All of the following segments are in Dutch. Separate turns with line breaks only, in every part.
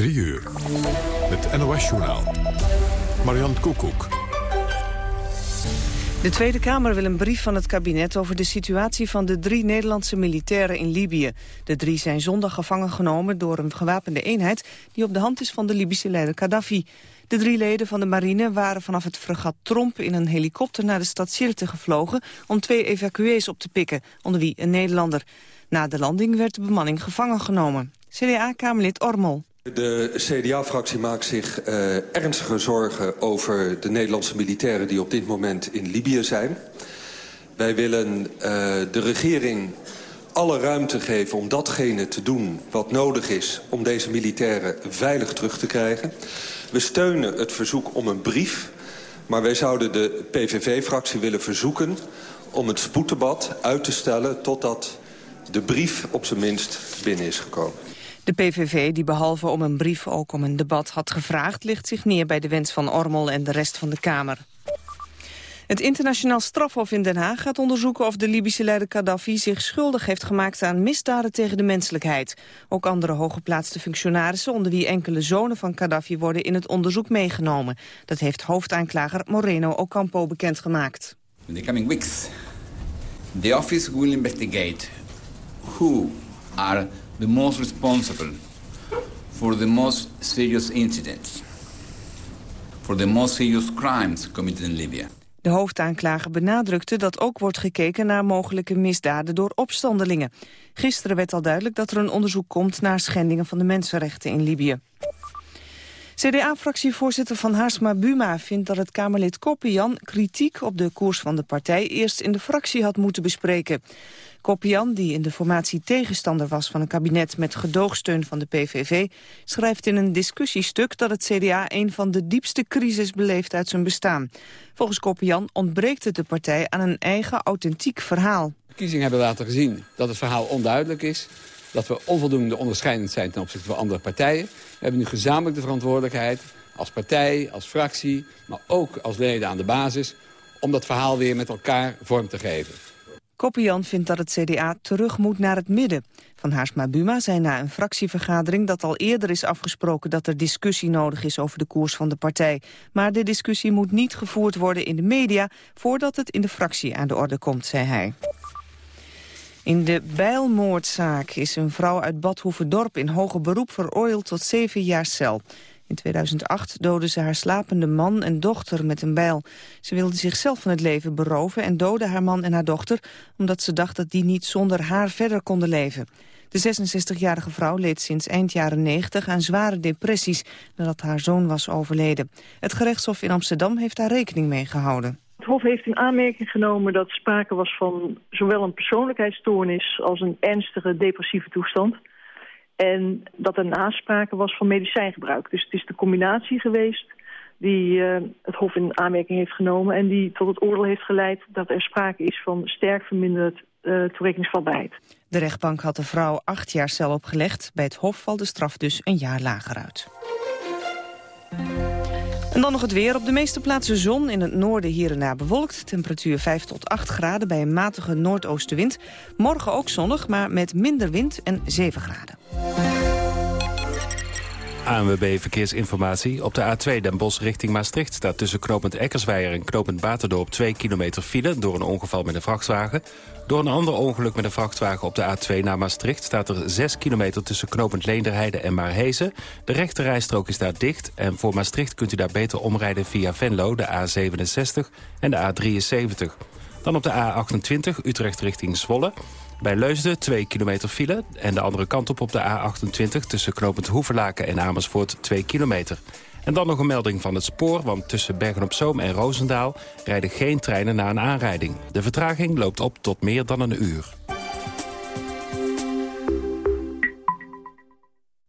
3 uur. Het NOS-journaal. Marian Koekoek.
De Tweede Kamer wil een brief van het kabinet over de situatie van de drie Nederlandse militairen in Libië. De drie zijn zondag gevangen genomen door een gewapende eenheid die op de hand is van de Libische leider Gaddafi. De drie leden van de marine waren vanaf het fregat Tromp in een helikopter naar de stad Sirte gevlogen om twee evacuees op te pikken, onder wie een Nederlander. Na de landing werd de bemanning gevangen genomen. CDA-kamerlid Ormel.
De CDA-fractie maakt zich uh, ernstige zorgen over de Nederlandse militairen... die op dit moment in Libië zijn. Wij willen uh, de regering alle ruimte geven om datgene te doen wat nodig is... om deze militairen veilig terug te krijgen. We steunen het verzoek om een brief... maar wij zouden de PVV-fractie willen verzoeken... om het spoeddebat uit te stellen totdat de brief op zijn minst binnen is gekomen.
De PVV, die behalve om een brief ook om een debat had gevraagd... ligt zich neer bij de wens van Ormel en de rest van de Kamer. Het internationaal strafhof in Den Haag gaat onderzoeken of de Libische leider Gaddafi zich schuldig heeft gemaakt aan misdaden tegen de menselijkheid. Ook andere hooggeplaatste functionarissen, onder wie enkele zonen van Gaddafi, worden in het onderzoek meegenomen. Dat heeft hoofdaanklager Moreno Ocampo bekendgemaakt.
In the coming weeks, the office will investigate who are the most responsible for the most serious incidents, for the most serious crimes committed in Libya.
De hoofdaanklager benadrukte dat ook wordt gekeken naar mogelijke misdaden door opstandelingen. Gisteren werd al duidelijk dat er een onderzoek komt naar schendingen van de mensenrechten in Libië. CDA-fractievoorzitter van Haarsma Buma vindt dat het Kamerlid Koppian kritiek op de koers van de partij eerst in de fractie had moeten bespreken. Koppian, die in de formatie tegenstander was van een kabinet met gedoogsteun van de PVV, schrijft in een discussiestuk dat het CDA een van de diepste crisis beleeft uit zijn bestaan. Volgens Koppian ontbreekt het de partij aan een eigen authentiek verhaal. De
verkiezingen hebben laten zien dat het verhaal onduidelijk is dat we onvoldoende onderscheidend zijn ten opzichte van andere partijen. We hebben nu gezamenlijk de verantwoordelijkheid als partij, als fractie, maar ook als leden aan de basis... om dat verhaal weer met elkaar vorm te geven.
Koppian vindt dat het CDA terug moet naar het midden. Van Haarsma Buma zei na een fractievergadering dat al eerder is afgesproken dat er discussie nodig is over de koers van de partij. Maar de discussie moet niet gevoerd worden in de media voordat het in de fractie aan de orde komt, zei hij. In de bijlmoordzaak is een vrouw uit Badhoevedorp in hoger beroep veroordeeld tot zeven jaar cel. In 2008 doodde ze haar slapende man en dochter met een bijl. Ze wilde zichzelf van het leven beroven en doodde haar man en haar dochter... omdat ze dacht dat die niet zonder haar verder konden leven. De 66-jarige vrouw leed sinds eind jaren 90 aan zware depressies... nadat haar zoon was overleden. Het gerechtshof in Amsterdam heeft daar rekening mee gehouden.
Het Hof heeft in aanmerking genomen dat sprake was van zowel een persoonlijkheidsstoornis als een ernstige depressieve toestand. En dat er nasprake was van medicijngebruik. Dus het is de combinatie geweest die uh, het Hof in aanmerking heeft genomen... en die tot het oordeel heeft geleid dat er sprake is van sterk verminderd uh, toerekeningsvatbaarheid.
De rechtbank had de vrouw acht jaar cel opgelegd. Bij het Hof valt de straf dus een jaar lager uit. En dan nog het weer. Op de meeste plaatsen zon. In het noorden hier en daar bewolkt. Temperatuur 5 tot 8 graden bij een matige noordoostenwind. Morgen ook zonnig, maar met minder wind en 7 graden.
ANWB Verkeersinformatie. Op de A2 Den Bosch richting Maastricht staat tussen knooppunt Eckersweijer en knooppunt Baterdorp 2 kilometer file door een ongeval met een vrachtwagen. Door een ander ongeluk met een vrachtwagen op de A2 naar Maastricht staat er 6 kilometer tussen knooppunt Leenderheide en Maarhezen. De rechte rijstrook is daar dicht en voor Maastricht kunt u daar beter omrijden via Venlo, de A67 en de A73. Dan op de A28 Utrecht richting Zwolle. Bij Leusden 2 kilometer file en de andere kant op op de A28... tussen knooppunt Hoeverlaken en Amersfoort 2 kilometer. En dan nog een melding van het spoor, want tussen Bergen-op-Zoom en Roosendaal... rijden geen treinen na een aanrijding. De vertraging loopt op tot meer dan een uur.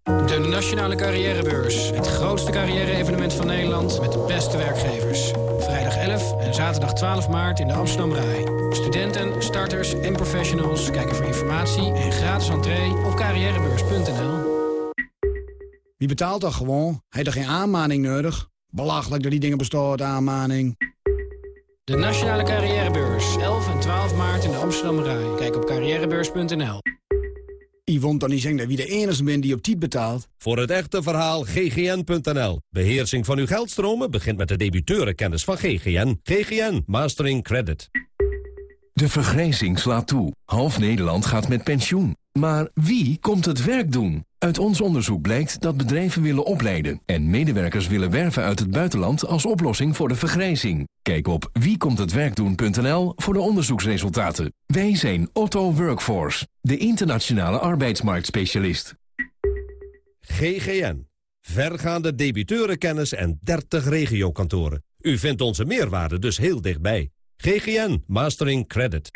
De Nationale Carrièrebeurs. Het grootste carrière-evenement van Nederland met de beste werkgevers. Vrijdag 11 en zaterdag 12 maart in de Amsterdam Rai. Studenten, starters en professionals kijken voor informatie en gratis entree op carrièrebeurs.nl.
Wie betaalt dat gewoon? Heeft geen aanmaning nodig? Belachelijk dat die dingen bestaan, aanmaning.
De Nationale Carrièrebeurs. 11 en 12 maart in de Amsterdam Rai. Kijk op carrièrebeurs.nl.
Je wond dan niet zeggen dat wie de enige bent die op tijd betaalt?
Voor het echte verhaal ggn.nl. Beheersing van uw geldstromen begint met de debiteurenkennis van GGN. GGN Mastering Credit.
De vergrijzing slaat toe. Half Nederland gaat met pensioen. Maar wie komt het werk doen? Uit ons onderzoek blijkt dat bedrijven willen opleiden... en medewerkers willen werven uit het buitenland als oplossing voor de vergrijzing. Kijk op wiekomthetwerkdoen.nl voor de onderzoeksresultaten. Wij zijn Otto Workforce, de internationale arbeidsmarktspecialist.
GGN. Vergaande debiteurenkennis en 30 regiokantoren. U vindt onze meerwaarde dus heel dichtbij. GGN Mastering Credit.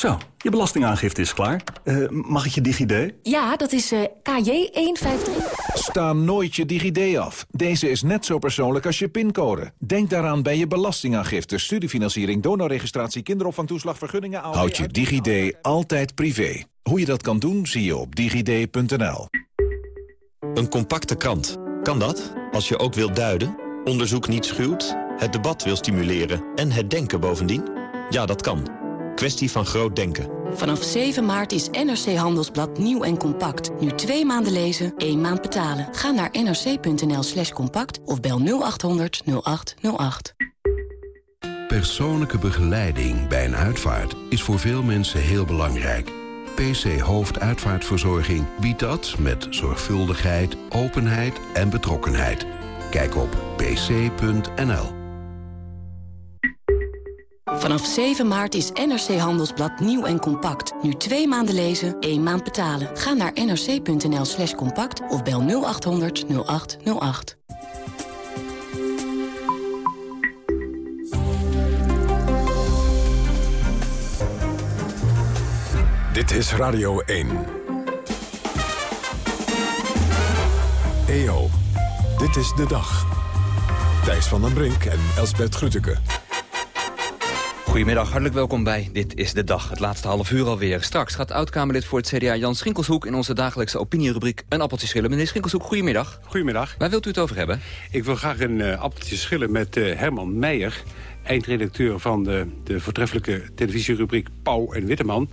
Zo, je belastingaangifte is klaar. Uh, mag ik je DigiD?
Ja, dat is uh, KJ153.
Sta nooit je DigiD af. Deze is net zo persoonlijk als je pincode. Denk daaraan bij je belastingaangifte, studiefinanciering, donorregistratie, kinderopvangtoeslag, vergunningen... Houd je DigiD altijd privé. Hoe je dat kan doen, zie je op digid.nl.
Een compacte krant. Kan dat? Als je ook wilt duiden, onderzoek niet schuwt, het debat wil stimuleren en het denken bovendien? Ja, dat kan. Kwestie van groot denken.
Vanaf 7 maart is NRC Handelsblad nieuw en compact. Nu twee maanden lezen, één maand betalen. Ga naar nrc.nl slash compact of bel 0800 0808.
Persoonlijke begeleiding bij een uitvaart is voor veel mensen heel belangrijk. PC Hoofduitvaartverzorging biedt dat met zorgvuldigheid, openheid en betrokkenheid. Kijk op pc.nl.
Vanaf 7 maart is NRC Handelsblad nieuw en compact. Nu twee maanden lezen, één maand betalen. Ga naar nrc.nl slash compact of bel 0800 0808.
Dit is Radio 1. EO, dit is de dag. Thijs van den Brink en Elsbert Grütke.
Goedemiddag, hartelijk welkom bij Dit is de Dag. Het laatste half uur alweer. Straks gaat oud-Kamerlid voor het CDA Jan Schinkelshoek... in onze dagelijkse opinierubriek een appeltje schillen. Meneer Schinkelshoek, goedemiddag.
Goedemiddag.
Waar wilt u het over hebben?
Ik wil graag een uh, appeltje schillen met uh, Herman Meijer eindredacteur van de, de voortreffelijke televisierubriek Pauw en Witteman.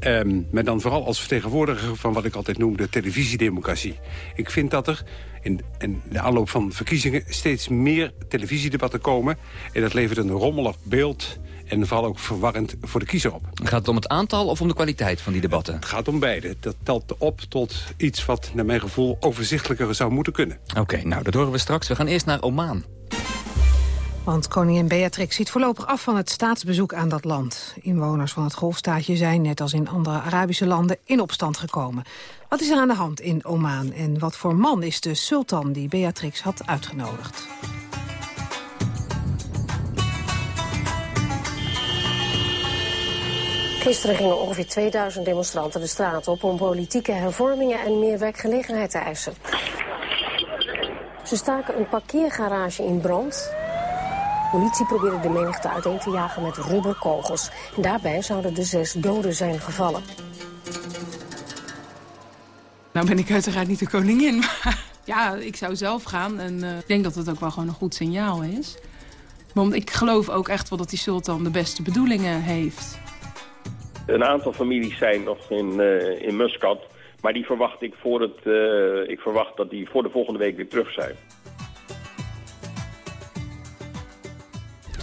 Um, maar dan vooral als vertegenwoordiger van wat ik altijd noem de televisiedemocratie. Ik vind dat er in, in de aanloop van verkiezingen steeds meer televisiedebatten komen. En dat levert een rommelig beeld en vooral ook verwarrend voor de kiezer op.
Gaat het om het aantal of om de kwaliteit van die debatten?
Het gaat om beide. Dat telt op tot iets wat naar mijn gevoel overzichtelijker zou moeten kunnen.
Oké, nou dat horen we straks. We gaan eerst naar Oman.
Want koningin Beatrix ziet voorlopig af van het staatsbezoek aan dat land. Inwoners van het golfstaatje zijn, net als in andere Arabische landen, in opstand gekomen. Wat is er aan de hand in Oman en wat voor man is de sultan die Beatrix had uitgenodigd?
Gisteren gingen ongeveer 2000 demonstranten de straat op om politieke hervormingen en meer werkgelegenheid te eisen. Ze staken een parkeergarage in brand. Politie probeerde de menigte uiteen te jagen met rubberkogels. En daarbij zouden de zes doden zijn gevallen.
Nou ben ik uiteraard niet de koningin, maar ja, ik zou zelf gaan. En uh, ik denk dat het ook wel gewoon een goed signaal is. Want ik geloof ook echt wel dat die sultan de beste bedoelingen heeft.
Een aantal families zijn nog in, uh, in Muscat. Maar die verwacht ik, voor het, uh, ik verwacht dat die voor de volgende week weer terug zijn.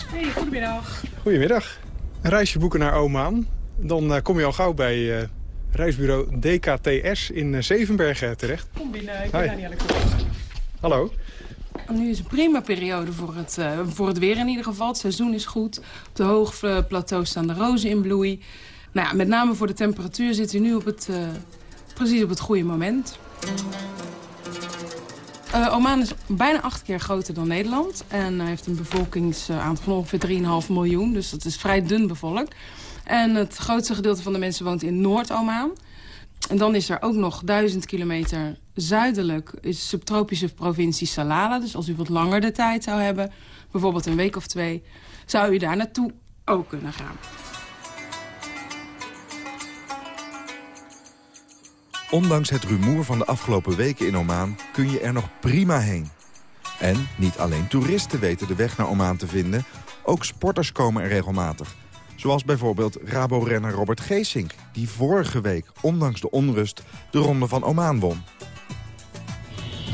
Hey, goedemiddag.
Goedemiddag. Een reisje boeken naar Oman. Dan uh, kom je al gauw bij uh, reisbureau DKTS in uh, Zevenbergen terecht.
Kom binnen, ik ben Danielle
Hallo.
Nu is een prima periode voor het, voor het weer in ieder geval. Het seizoen is goed. Op de hoge plateau staan de rozen in bloei. Nou met name voor de temperatuur zit u nu op het, precies op het goede moment. Uh, Oman is bijna acht keer groter dan Nederland. En uh, heeft een bevolkingsaantal van ongeveer 3,5 miljoen. Dus dat is vrij dun bevolkt. En het grootste gedeelte van de mensen woont in Noord-Oman. En dan is er ook nog duizend kilometer zuidelijk... is subtropische provincie Salalah. Dus als u wat langer de tijd zou hebben, bijvoorbeeld een week of twee... zou u daar naartoe ook kunnen gaan.
Ondanks het rumoer van de afgelopen weken in Oman kun je er nog prima heen. En niet alleen toeristen weten de weg naar Oman te vinden, ook sporters komen er regelmatig. Zoals bijvoorbeeld Rabo-renner Robert Geesink... die vorige week, ondanks de onrust, de Ronde van Oman won.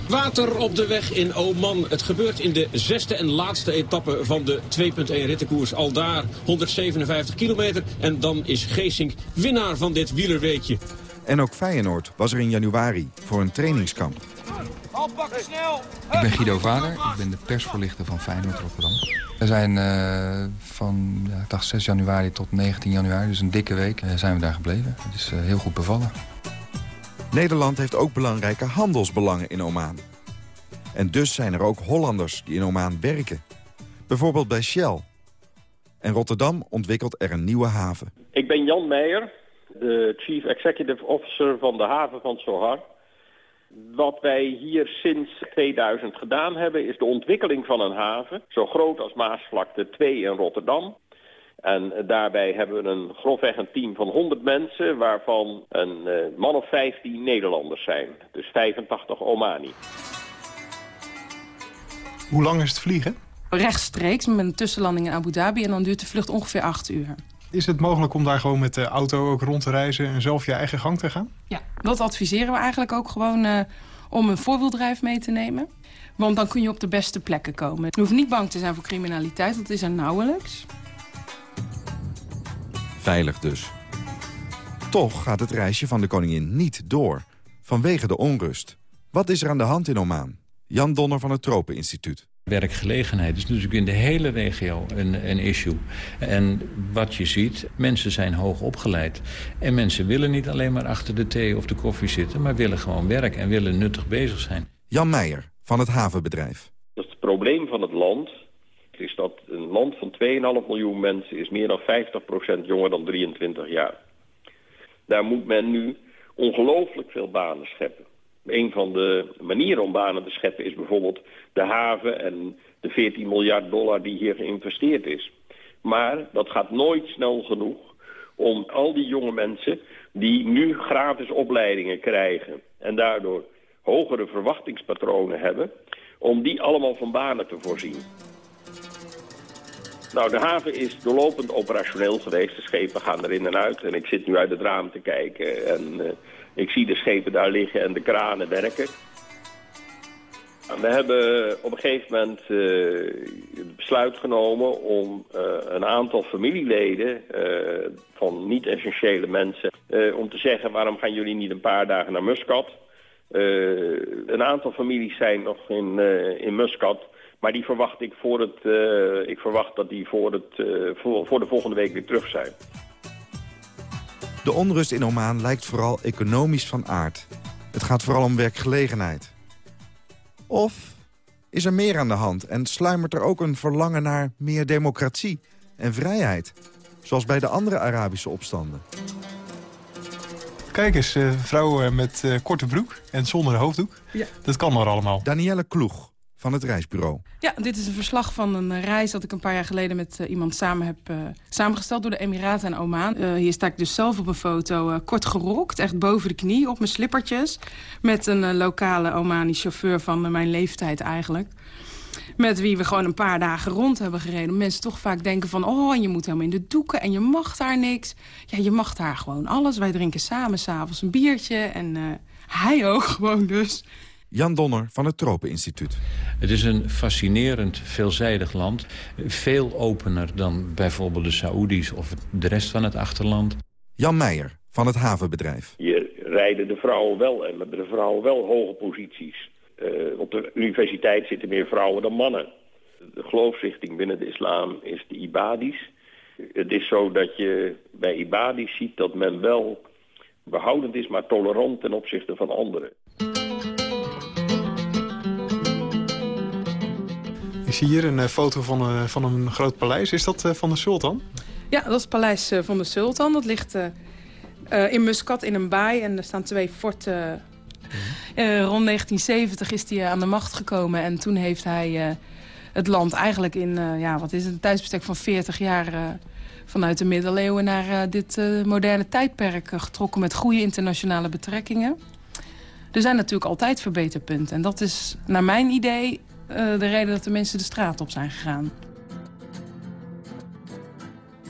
Water op de weg in Oman. Het gebeurt in de zesde en laatste etappe van de 2.1 rittenkoers. Al daar 157 kilometer. En dan is Geesink winnaar van dit wielerweekje.
En ook Feyenoord was er in januari voor een trainingskamp.
Ik ben Guido Vader, ik ben de persvoorlichter van Feyenoord Rotterdam. We zijn uh, van ja, dacht 6 januari tot 19 januari, dus een dikke week, uh, zijn we daar gebleven. Het is uh, heel goed bevallen.
Nederland heeft ook belangrijke handelsbelangen in Oman. En dus zijn er ook Hollanders die in Oman werken. Bijvoorbeeld bij Shell. En Rotterdam ontwikkelt er een nieuwe haven.
Ik ben Jan Meijer, de Chief Executive Officer van de haven van Sohar. Wat wij hier sinds 2000 gedaan hebben is de ontwikkeling van een haven... zo groot als Maasvlakte 2 in Rotterdam. En daarbij hebben we een grofweg een team van 100 mensen... waarvan een uh, man of 15 Nederlanders zijn. Dus 85 Omani.
Hoe lang is het vliegen?
Rechtstreeks met een tussenlanding in Abu Dhabi... en dan duurt de vlucht ongeveer 8 uur.
Is het mogelijk om daar gewoon met de auto ook rond te reizen... en zelf je eigen gang te gaan?
Ja, dat adviseren we eigenlijk ook gewoon uh, om een voorwieldrijf mee te nemen. Want dan kun je op de beste plekken komen. Je hoeft niet bang te zijn voor criminaliteit, dat is er nauwelijks.
Veilig dus. Toch gaat het reisje van de koningin niet door, vanwege de onrust. Wat is er aan de hand in Oman? Jan Donner van het Tropeninstituut.
Werkgelegenheid is natuurlijk in de hele regio een, een issue. En wat je ziet, mensen zijn hoog opgeleid. En mensen willen niet alleen maar achter de thee of de koffie zitten... maar willen gewoon werken en willen nuttig bezig zijn.
Jan Meijer van het havenbedrijf.
Het probleem van het land is dat een land van 2,5 miljoen mensen... is meer dan 50% jonger dan 23 jaar. Daar moet men nu ongelooflijk veel banen scheppen. Een van de manieren om banen te scheppen is bijvoorbeeld de haven en de 14 miljard dollar die hier geïnvesteerd is. Maar dat gaat nooit snel genoeg om al die jonge mensen die nu gratis opleidingen krijgen en daardoor hogere verwachtingspatronen hebben, om die allemaal van banen te voorzien. Nou, de haven is doorlopend operationeel geweest. De schepen gaan erin en uit. En ik zit nu uit het raam te kijken. En uh, ik zie de schepen daar liggen en de kranen werken. We hebben op een gegeven moment uh, het besluit genomen om uh, een aantal familieleden uh, van niet-essentiële mensen... om te zeggen waarom gaan jullie niet een paar dagen naar Muscat. een aantal families zijn nog in, in Muscat... Maar die verwacht ik voor het, ik verwacht dat die voor, het, voor, voor de volgende week weer terug zijn.
De onrust in Oman lijkt vooral economisch van aard. Het gaat vooral om werkgelegenheid. Of is er meer aan de hand en sluimert er ook een verlangen naar meer democratie en vrijheid? Zoals bij de andere Arabische opstanden.
Kijk eens, uh, vrouw met uh, korte broek en zonder hoofddoek. Ja. Dat kan maar allemaal.
Danielle Kloeg van het reisbureau.
Ja, dit is een verslag van een reis dat ik een paar jaar geleden met uh, iemand samen heb uh, samengesteld door de Emiraten en Oman. Uh, hier sta ik dus zelf op een foto kort gerokt, echt boven de knie, op mijn slippertjes. Met een lokale Omani chauffeur van mijn leeftijd eigenlijk. Met wie we gewoon een paar dagen rond hebben gereden. Mensen toch vaak denken van, oh, je moet helemaal in de doeken en je mag daar niks. Ja, je mag daar gewoon alles. Wij drinken samen s'avonds een biertje en hij ook gewoon dus.
Jan Donner van het Tropeninstituut.
Het is een fascinerend, veelzijdig land. Veel opener dan bijvoorbeeld de Saoedi's of de rest van het achterland.
Jan Meijer van het havenbedrijf.
Hier rijden de vrouwen wel en hebben de vrouwen wel hoge posities. Uh, op de universiteit zitten meer vrouwen dan mannen. De geloofsrichting binnen de islam is de Ibadis. Het is zo dat je bij Ibadis ziet dat men wel behoudend is, maar tolerant ten opzichte van anderen.
Zie hier een foto van, uh, van een groot paleis. Is dat uh, van de sultan?
Ja, dat is het paleis van de sultan. Dat ligt in Muscat in een baai en er staan twee forten. rond 1970 is hij aan de macht gekomen en toen heeft hij het land eigenlijk in, ja, wat is het, een tijdsbestek van 40 jaar vanuit de middeleeuwen naar dit moderne tijdperk getrokken met goede internationale betrekkingen. Er zijn natuurlijk altijd verbeterpunten en dat is naar mijn idee de reden dat de mensen de straat op zijn gegaan.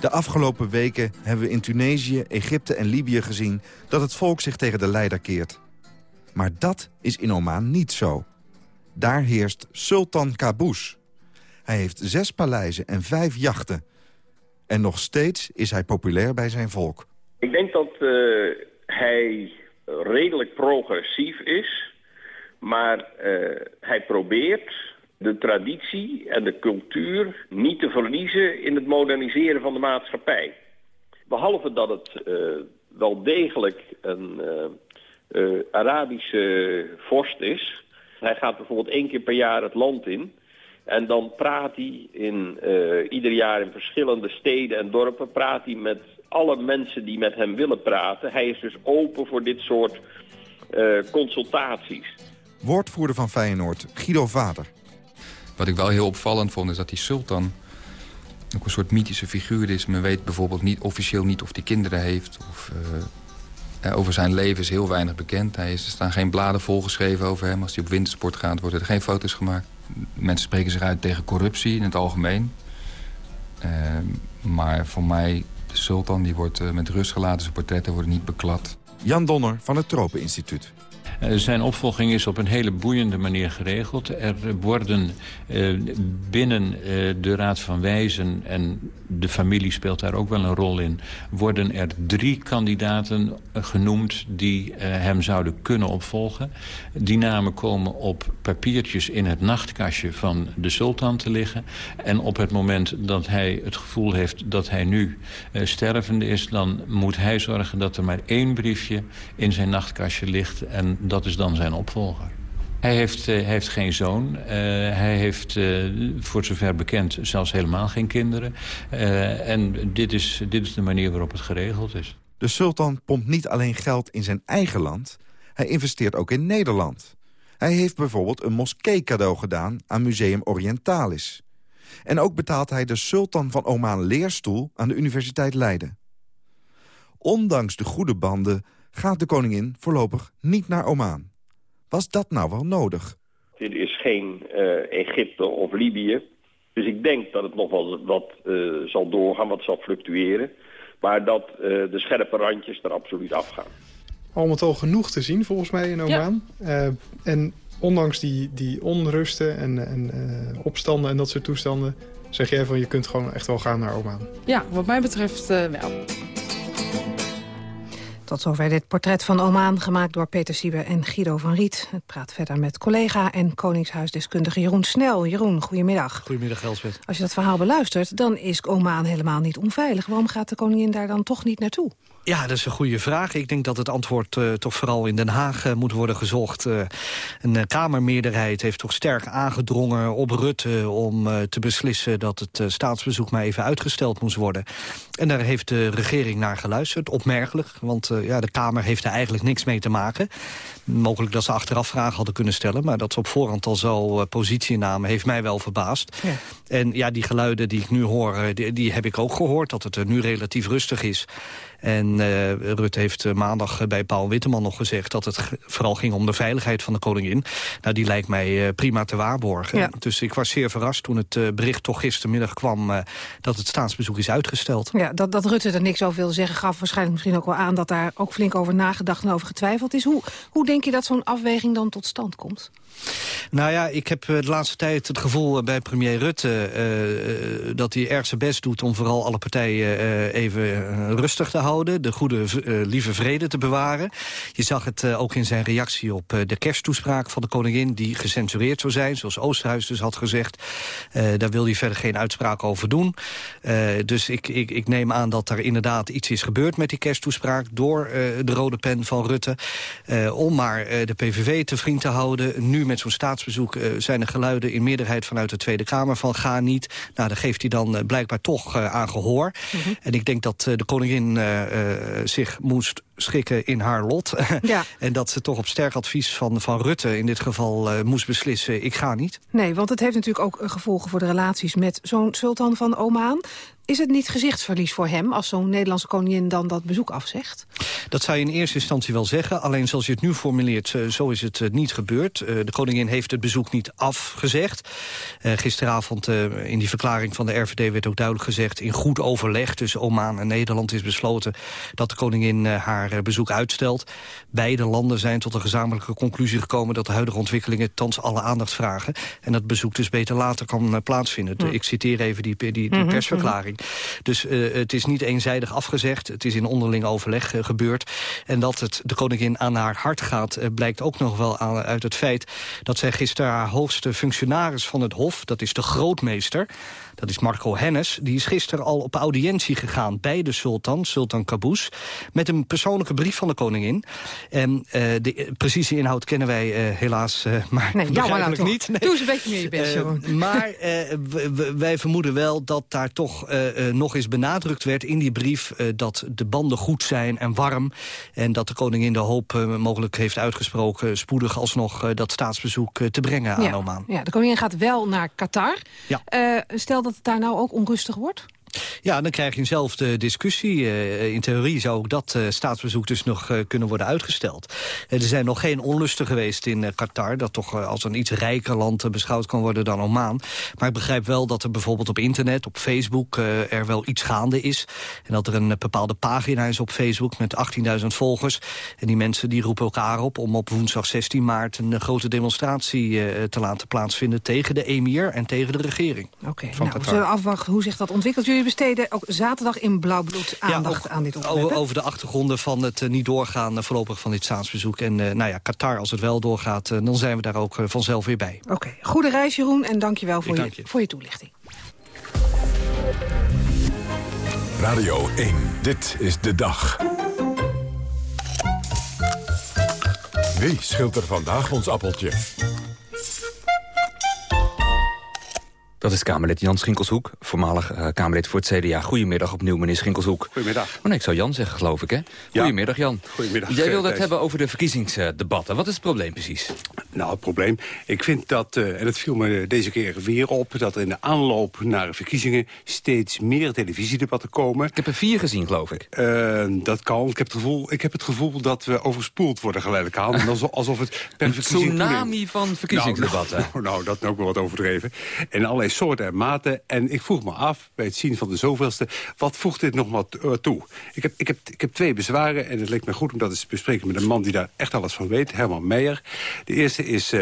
De afgelopen weken hebben we in Tunesië, Egypte en Libië gezien... dat het volk zich tegen de leider keert. Maar dat is in Oman niet zo. Daar heerst Sultan Qaboos. Hij heeft zes paleizen en vijf jachten. En nog steeds is hij populair bij zijn volk.
Ik denk dat uh, hij redelijk progressief is. Maar uh, hij probeert de traditie en de cultuur niet te verliezen in het moderniseren van de maatschappij. Behalve dat het uh, wel degelijk een uh, Arabische vorst is. Hij gaat bijvoorbeeld één keer per jaar het land in. En dan praat hij in, ieder jaar in verschillende steden en dorpen... praat hij met alle mensen die met hem willen praten. Hij is dus open voor dit soort consultaties.
Woordvoerder van Feyenoord, Guido Vader.
Wat ik wel heel opvallend vond, is dat die sultan ook een soort mythische figuur is. Men weet bijvoorbeeld niet, officieel niet of hij kinderen heeft. Of, uh, over zijn leven is heel weinig bekend. Hij is, er staan geen bladen volgeschreven over hem. Als hij op wintersport gaat, worden er geen foto's gemaakt. Mensen spreken zich uit tegen corruptie in het algemeen. Uh, maar voor mij, de sultan, die wordt uh, met rust gelaten. Zijn portretten worden niet beklad.
Jan Donner van het Tropeninstituut.
Uh, zijn opvolging is op een hele boeiende manier geregeld. Er worden uh, binnen uh, de Raad van Wijzen, en de familie speelt daar ook wel een rol in... worden er drie kandidaten genoemd die hem zouden kunnen opvolgen. Die namen komen op papiertjes in het nachtkastje van de sultan te liggen. En op het moment dat hij het gevoel heeft dat hij nu stervende is... dan moet hij zorgen dat er maar één briefje in zijn nachtkastje ligt... en dat is dan zijn opvolger. Hij heeft, uh, heeft geen zoon. Uh, hij heeft, uh, voor zover bekend, zelfs helemaal geen kinderen. en dit is, dit is de manier waarop het geregeld is.
De sultan pompt niet alleen geld in zijn eigen land. Hij investeert ook in Nederland. Hij heeft bijvoorbeeld een moskee cadeau gedaan aan Museum Orientalis. En ook betaalt hij de sultan van Oman leerstoel aan de Universiteit Leiden. Ondanks de goede banden gaat de koningin voorlopig niet naar Oman. Was dat nou wel nodig?
Dit is geen uh, Egypte of Libië. Dus ik denk dat het nog wel wat uh, zal doorgaan, wat zal fluctueren. Maar dat uh, de scherpe randjes er absoluut afgaan.
Al met al genoeg te zien volgens mij in Oman. Ja. en ondanks die, die onrusten en, en opstanden en dat soort toestanden... zeg jij van je kunt gewoon echt wel gaan naar Oman.
Ja, wat mij betreft wel.
Tot zover dit portret van Omaan, gemaakt door Peter Sieber en Guido van Riet. Het praat verder met collega en Koningshuisdeskundige Jeroen Snel. Jeroen, goedemiddag.
Goedemiddag, Elsbeth.
Als je dat verhaal beluistert, dan is Omaan helemaal niet onveilig. Waarom gaat de koningin daar dan toch niet naartoe?
Ja, dat is een goede vraag. Ik denk dat het antwoord uh, toch vooral in Den Haag uh, moet worden gezocht. Uh, een Kamermeerderheid heeft toch sterk aangedrongen op Rutte... om te beslissen dat het staatsbezoek maar even uitgesteld moest worden. En daar heeft de regering naar geluisterd. Opmerkelijk, want ja, de Kamer heeft er eigenlijk niks mee te maken. Mogelijk dat ze achteraf vragen hadden kunnen stellen... maar dat ze op voorhand al zo positie namen, heeft mij wel verbaasd. Ja. En ja, die geluiden die ik nu hoor, die, die heb ik ook gehoord... dat het er nu relatief rustig is. En uh, Rutte heeft uh, maandag bij Paul Witteman nog gezegd... dat het vooral ging om de veiligheid van de koningin. Nou, die lijkt mij prima te waarborgen. Ja. Dus ik was zeer verrast toen het bericht toch gistermiddag kwam... dat het staatsbezoek is uitgesteld.
Ja, dat, dat Rutte er niks over wilde zeggen... gaf waarschijnlijk misschien ook wel aan... dat daar ook flink over nagedacht en over getwijfeld is. Hoe, hoe denk je dat zo'n afweging dan tot stand komt?
Nou ja, ik heb de laatste tijd het gevoel bij premier Rutte... Uh, dat hij erg zijn best doet om vooral alle partijen even rustig te houden. De goede, lieve vrede te bewaren. Je zag het ook in zijn reactie op de kersttoespraak van de koningin... die gecensureerd zou zijn, zoals Oosterhuis dus had gezegd. daar wil hij verder geen uitspraak over doen. dus ik, ik, ik neem aan dat er inderdaad iets is gebeurd met die kersttoespraak... door de rode pen van Rutte. om maar de PVV te vriend te houden. Nu met zo'n staatsbezoek uh, zijn er geluiden in meerderheid vanuit de Tweede Kamer van ga niet. Nou, daar geeft hij dan uh, blijkbaar toch uh, aan gehoor. Mm -hmm. En ik denk dat de koningin zich moest schikken in haar lot. Ja. en dat ze toch op sterk advies van, van Rutte in dit geval moest beslissen, ik ga niet.
Nee, want het heeft natuurlijk ook gevolgen voor de relaties met zo'n sultan van Oman. Is het niet gezichtsverlies voor hem... als zo'n Nederlandse koningin dan dat bezoek afzegt?
Dat zou je in eerste instantie wel zeggen. Alleen zoals je het nu formuleert, zo is het niet gebeurd. De koningin heeft het bezoek niet afgezegd. Gisteravond in die verklaring van de RVD werd ook duidelijk gezegd... in goed overleg tussen Oman en Nederland is besloten... dat de koningin haar bezoek uitstelt. Beide landen zijn tot een gezamenlijke conclusie gekomen... dat de huidige ontwikkelingen thans alle aandacht vragen... en dat bezoek dus beter later kan plaatsvinden. Ik citeer even die, die, die mhm, persverklaring. Dus uh, het is niet eenzijdig afgezegd. Het is in onderling overleg uh, gebeurd. En dat het de koningin aan haar hart gaat... blijkt ook nog wel aan, uit het feit dat zij gisteren haar hoogste functionaris van het Hof... dat is de grootmeester dat is Marco Hennes. Die is gisteren al op audiëntie gegaan bij de sultan, Sultan Qaboos... met een persoonlijke brief van de koningin. En uh, de precieze inhoud kennen wij uh, helaas uh, maar
nee,
begrijpelijk
niet. Nee. Doe eens een beetje meer je best,
Maar wij vermoeden wel dat daar toch nog eens benadrukt werd in die brief... dat de banden goed zijn en warm. En dat de koningin de hoop mogelijk heeft uitgesproken... spoedig alsnog dat staatsbezoek te brengen aan Oman.
Ja, de koningin gaat wel naar Qatar. Ja. stel dat het daar nou ook onrustig wordt?
Ja, dan krijg je eenzelfde discussie. Uh, in theorie zou ook dat uh, staatsbezoek dus nog uh, kunnen worden uitgesteld. er zijn nog geen onlusten geweest in Qatar... dat toch als een iets rijker land beschouwd kan worden dan Oman. Maar ik begrijp wel dat er bijvoorbeeld op internet, op Facebook... er wel iets gaande is. En dat er een bepaalde pagina is op Facebook met 18.000 volgers. En die mensen die roepen elkaar op om op woensdag 16 maart... een grote demonstratie te laten plaatsvinden tegen de emir en tegen de regering.
Oké, okay, nou, we zullen afwachten hoe zich dat ontwikkelt. Jullie besteden ook zaterdag in Blauwbloed aandacht aan dit onderwerp.
Over de achtergronden van het uh, niet doorgaan uh, voorlopig van dit staatsbezoek. En uh, nou ja, Qatar, als het wel doorgaat, dan zijn we daar ook vanzelf weer bij.
Oké, goede reis Jeroen en dankjewel voor, je, je. voor je toelichting.
Radio 1, dit is de dag. Wie schilt er vandaag ons appeltje?
Dat is Kamerlid Jan Schinkelshoek, voormalig uh, Kamerlid voor het CDA. Goedemiddag opnieuw, meneer Schinkelshoek.
Goedemiddag.
Oh nee, ik zou Jan zeggen, geloof ik, hè? Goedemiddag, Jan.
Goedemiddag.
Jij wilde het hebben over de verkiezingsdebatten. Wat is het probleem precies?
Nou, het probleem... Ik vind dat, uh, en het viel me deze keer weer op... dat in de aanloop naar de verkiezingen steeds meer televisiedebatten komen.
Ik heb er vier gezien, geloof ik.
Uh, dat kan. Ik heb, het gevoel, ik heb het gevoel dat we overspoeld worden geleidelijk aan. alsof het
per Een tsunami van verkiezingsdebatten.
Nou, nou, nou, dat is ook wel wat overdreven. En soorten en maten. En ik vroeg me af, bij het zien van de zoveelste... wat voegt dit nog wat eh, toe? Ik heb, ik, heb, ik heb twee bezwaren en het leek me goed om dat eens te bespreken... met een man die daar echt alles van weet, Herman Meijer. De eerste is uh,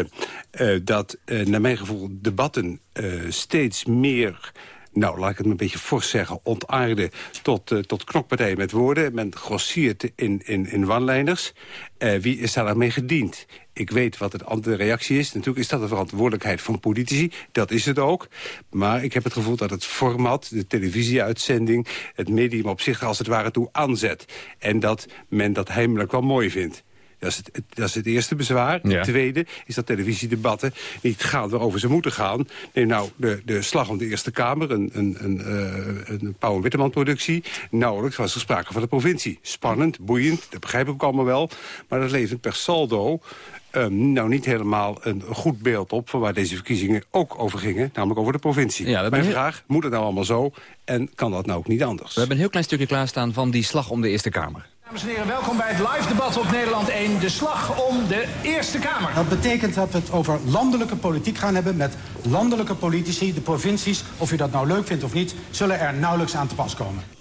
uh, dat, naar mijn gevoel, debatten steeds meer nou, laat ik het een beetje fors zeggen, ontaarde tot, uh, tot knokpartijen met woorden. Men grossiert in, in, in one-liners. Uh, wie is daar mee gediend? Ik weet wat de reactie is. Natuurlijk is dat de verantwoordelijkheid van politici. Dat is het ook. Maar ik heb het gevoel dat het format, de televisieuitzending... het medium op zich als het ware toe aanzet. En dat men dat heimelijk wel mooi vindt. Dat is, het, dat is het eerste bezwaar. Het tweede is dat televisiedebatten niet gaan waarover ze moeten gaan. Neem nou de, de Slag om de Eerste Kamer, een, een, een, uh, een Pauw Witteman productie. Nauwelijks was er sprake van de provincie. Spannend, boeiend, dat begrijp ik allemaal wel. Maar dat levert per saldo Um, nou niet helemaal een goed beeld op... van waar deze verkiezingen ook over gingen, namelijk over de provincie. Ja, Mijn vraag, moet het nou allemaal zo en kan dat nou ook niet anders?
We hebben een heel klein stukje klaarstaan van die slag om de Eerste Kamer.
Dames en heren, welkom bij het live debat op Nederland 1. De slag om de Eerste Kamer.
Dat betekent dat we het over landelijke politiek gaan hebben... met landelijke politici. De provincies, of u dat nou leuk vindt of niet... zullen er nauwelijks aan te pas komen.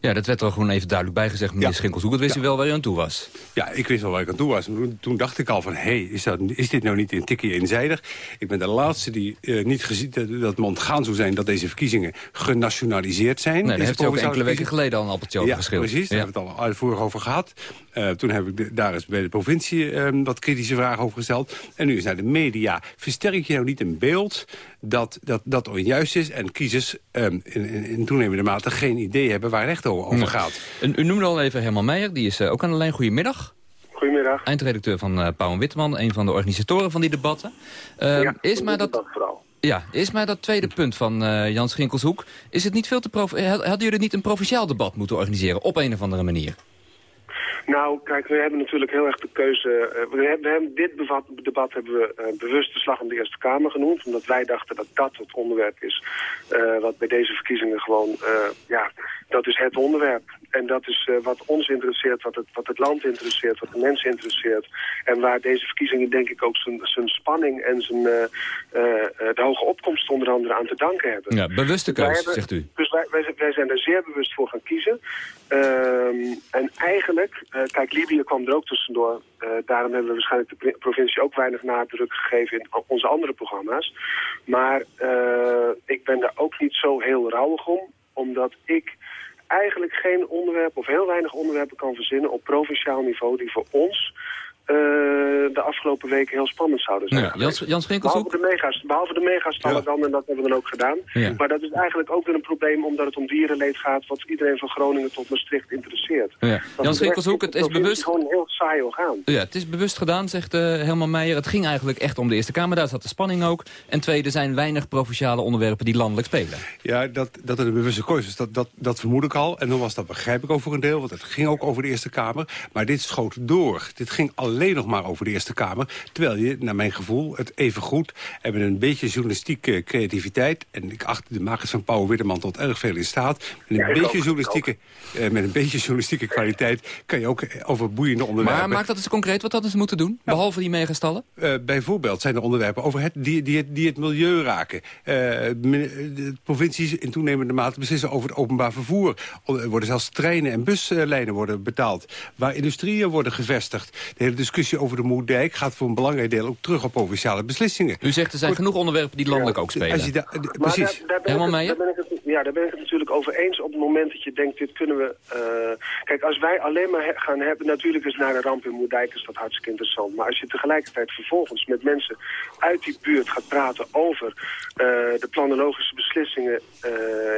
Ja, dat werd er gewoon even duidelijk bijgezegd, meneer ja. Schinkels. Dat wist u wel waar u aan toe was?
Ja, ik wist wel waar ik aan toe was. Toen dacht ik al van, hé, hey, is, dat, is dit nou niet een tikje eenzijdig? Ik ben de laatste die uh, niet gezien dat, dat het gaan zou zijn... dat deze verkiezingen genationaliseerd zijn.
Nee, daar heeft u ook enkele weken geleden al een appeltje over
ja, precies. Daar hebben we het al uitvoerig over gehad. Uh, toen heb ik de, daar eens bij de provincie uh, wat kritische vragen over gesteld. En nu is naar de media. Versterk je nou niet een beeld dat dat, dat onjuist is... en kiezers um, in, in, in, toenemende mate geen idee hebben waar recht over gaat.
En u noemde al even Herman Meijer, die is uh, ook aan de lijn. Goedemiddag.
Goedemiddag.
Eindredacteur van uh, Pauw en Witteman, een van de organisatoren van die debatten.
Uh, ja, is maar dat,
ja, is maar dat tweede punt van uh, Jan Schinkelshoek. Is het niet veel te hadden jullie niet een provinciaal debat moeten organiseren op een of andere manier?
Nou, kijk, we hebben natuurlijk heel erg de keuze... Uh, we, hebben, we hebben, dit debat, debat hebben we uh, bewust de slag om de Eerste Kamer genoemd. Omdat wij dachten dat dat het onderwerp is uh, wat bij deze verkiezingen gewoon... ja, dat is het onderwerp. En dat is wat ons interesseert, wat het, wat het land interesseert, wat de mensen interesseert. En waar deze verkiezingen denk ik ook zijn spanning en zijn, de hoge opkomst onder andere aan te danken hebben.
Ja, bewuste keuze, zegt u.
Dus wij, wij, wij, zijn er zeer bewust voor gaan kiezen. Ehm, en eigenlijk, uh, kijk, Libië kwam er ook tussendoor. Uh, daarom hebben we waarschijnlijk de provincie ook weinig nadruk gegeven in onze andere programma's. Maar uh, ik ben daar ook niet zo heel rouwig om, omdat ik eigenlijk geen onderwerp of heel weinig onderwerpen kan verzinnen op provinciaal niveau die voor ons de afgelopen weken heel spannend zouden zijn.
Ja, Jans, Jans behalve,
de megas, behalve de megastallen ja. dan, en dat hebben we dan ook gedaan. Ja. Maar dat is eigenlijk ook weer een probleem omdat het om dierenleed gaat... wat iedereen van Groningen tot Maastricht interesseert.
Ja. Jans Rinkelshoek, het is bewust...
gewoon heel saai orgaan.
Ja, het is bewust gedaan, zegt uh, Helman Meijer. Het ging eigenlijk echt om de Eerste Kamer, daar zat de spanning ook. En tweede, zijn weinig provinciale onderwerpen die landelijk spelen.
Ja, dat, dat het een bewuste keuze is, dat, dat, dat vermoed ik al. En dan was dat begrijp ik ook voor een deel, want het ging ook over de Eerste Kamer. Maar dit schoot door. Dit ging alleen alleen nog maar over de Eerste Kamer. Terwijl je, naar mijn gevoel, het even goed... hebben een beetje journalistieke creativiteit... en ik acht de makers van Pauw Witteman tot erg veel in staat... met een, beetje, journalistieke, eh, met een beetje journalistieke kwaliteit... kan je ook over boeiende onderwerpen...
Maar maak dat eens concreet, wat hadden ze moeten doen? Behalve die megastallen?
Uh, bijvoorbeeld zijn er onderwerpen over het, die, die, die het milieu raken. Uh, de provincies in toenemende mate beslissen over het openbaar vervoer. Er worden zelfs treinen en buslijnen worden betaald. Waar industrieën worden gevestigd. De hele discussie over de Moerdijk gaat voor een belangrijk deel ook terug op provinciale beslissingen.
U zegt er zijn genoeg onderwerpen die landelijk ook spelen. Als je
da, precies.
Daar, daar, ben ik, daar, ben ik het, ja, daar ben ik het natuurlijk over eens op het moment dat je denkt, dit kunnen we... Uh, kijk, als wij alleen maar gaan hebben, natuurlijk is naar de ramp in Moerdijk is dat hartstikke interessant. Maar als je tegelijkertijd vervolgens met mensen uit die buurt gaat praten over uh, de planologische beslissingen uh,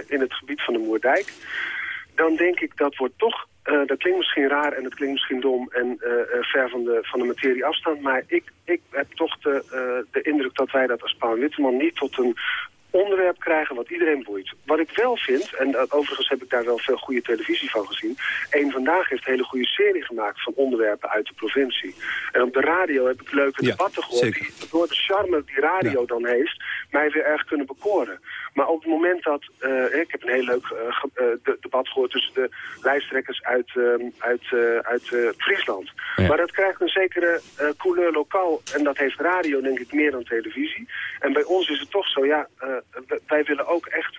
in het gebied van de Moerdijk dan denk ik dat wordt toch uh, dat klinkt misschien raar en dat klinkt misschien dom en uh, ver van de, van de materie afstand. Maar ik, ik heb toch de, de indruk dat wij dat als Paul Witteman niet tot een onderwerp krijgen wat iedereen boeit. Wat ik wel vind, en overigens heb ik daar wel veel goede televisie van gezien... Eén Vandaag heeft een hele goede serie gemaakt van onderwerpen uit de provincie. En op de radio heb ik leuke ja, debatten gehoord... Die door de charme die radio ja. dan heeft, mij weer erg kunnen bekoren. Maar op het moment dat... Uh, ik heb een heel leuk uh, de, debat gehoord tussen de lijsttrekkers uit, uit, uit Friesland. Ja. Maar dat krijgt een zekere couleur lokaal. En dat heeft radio denk ik meer dan televisie. En bij ons is het toch zo, ja wij willen ook echt...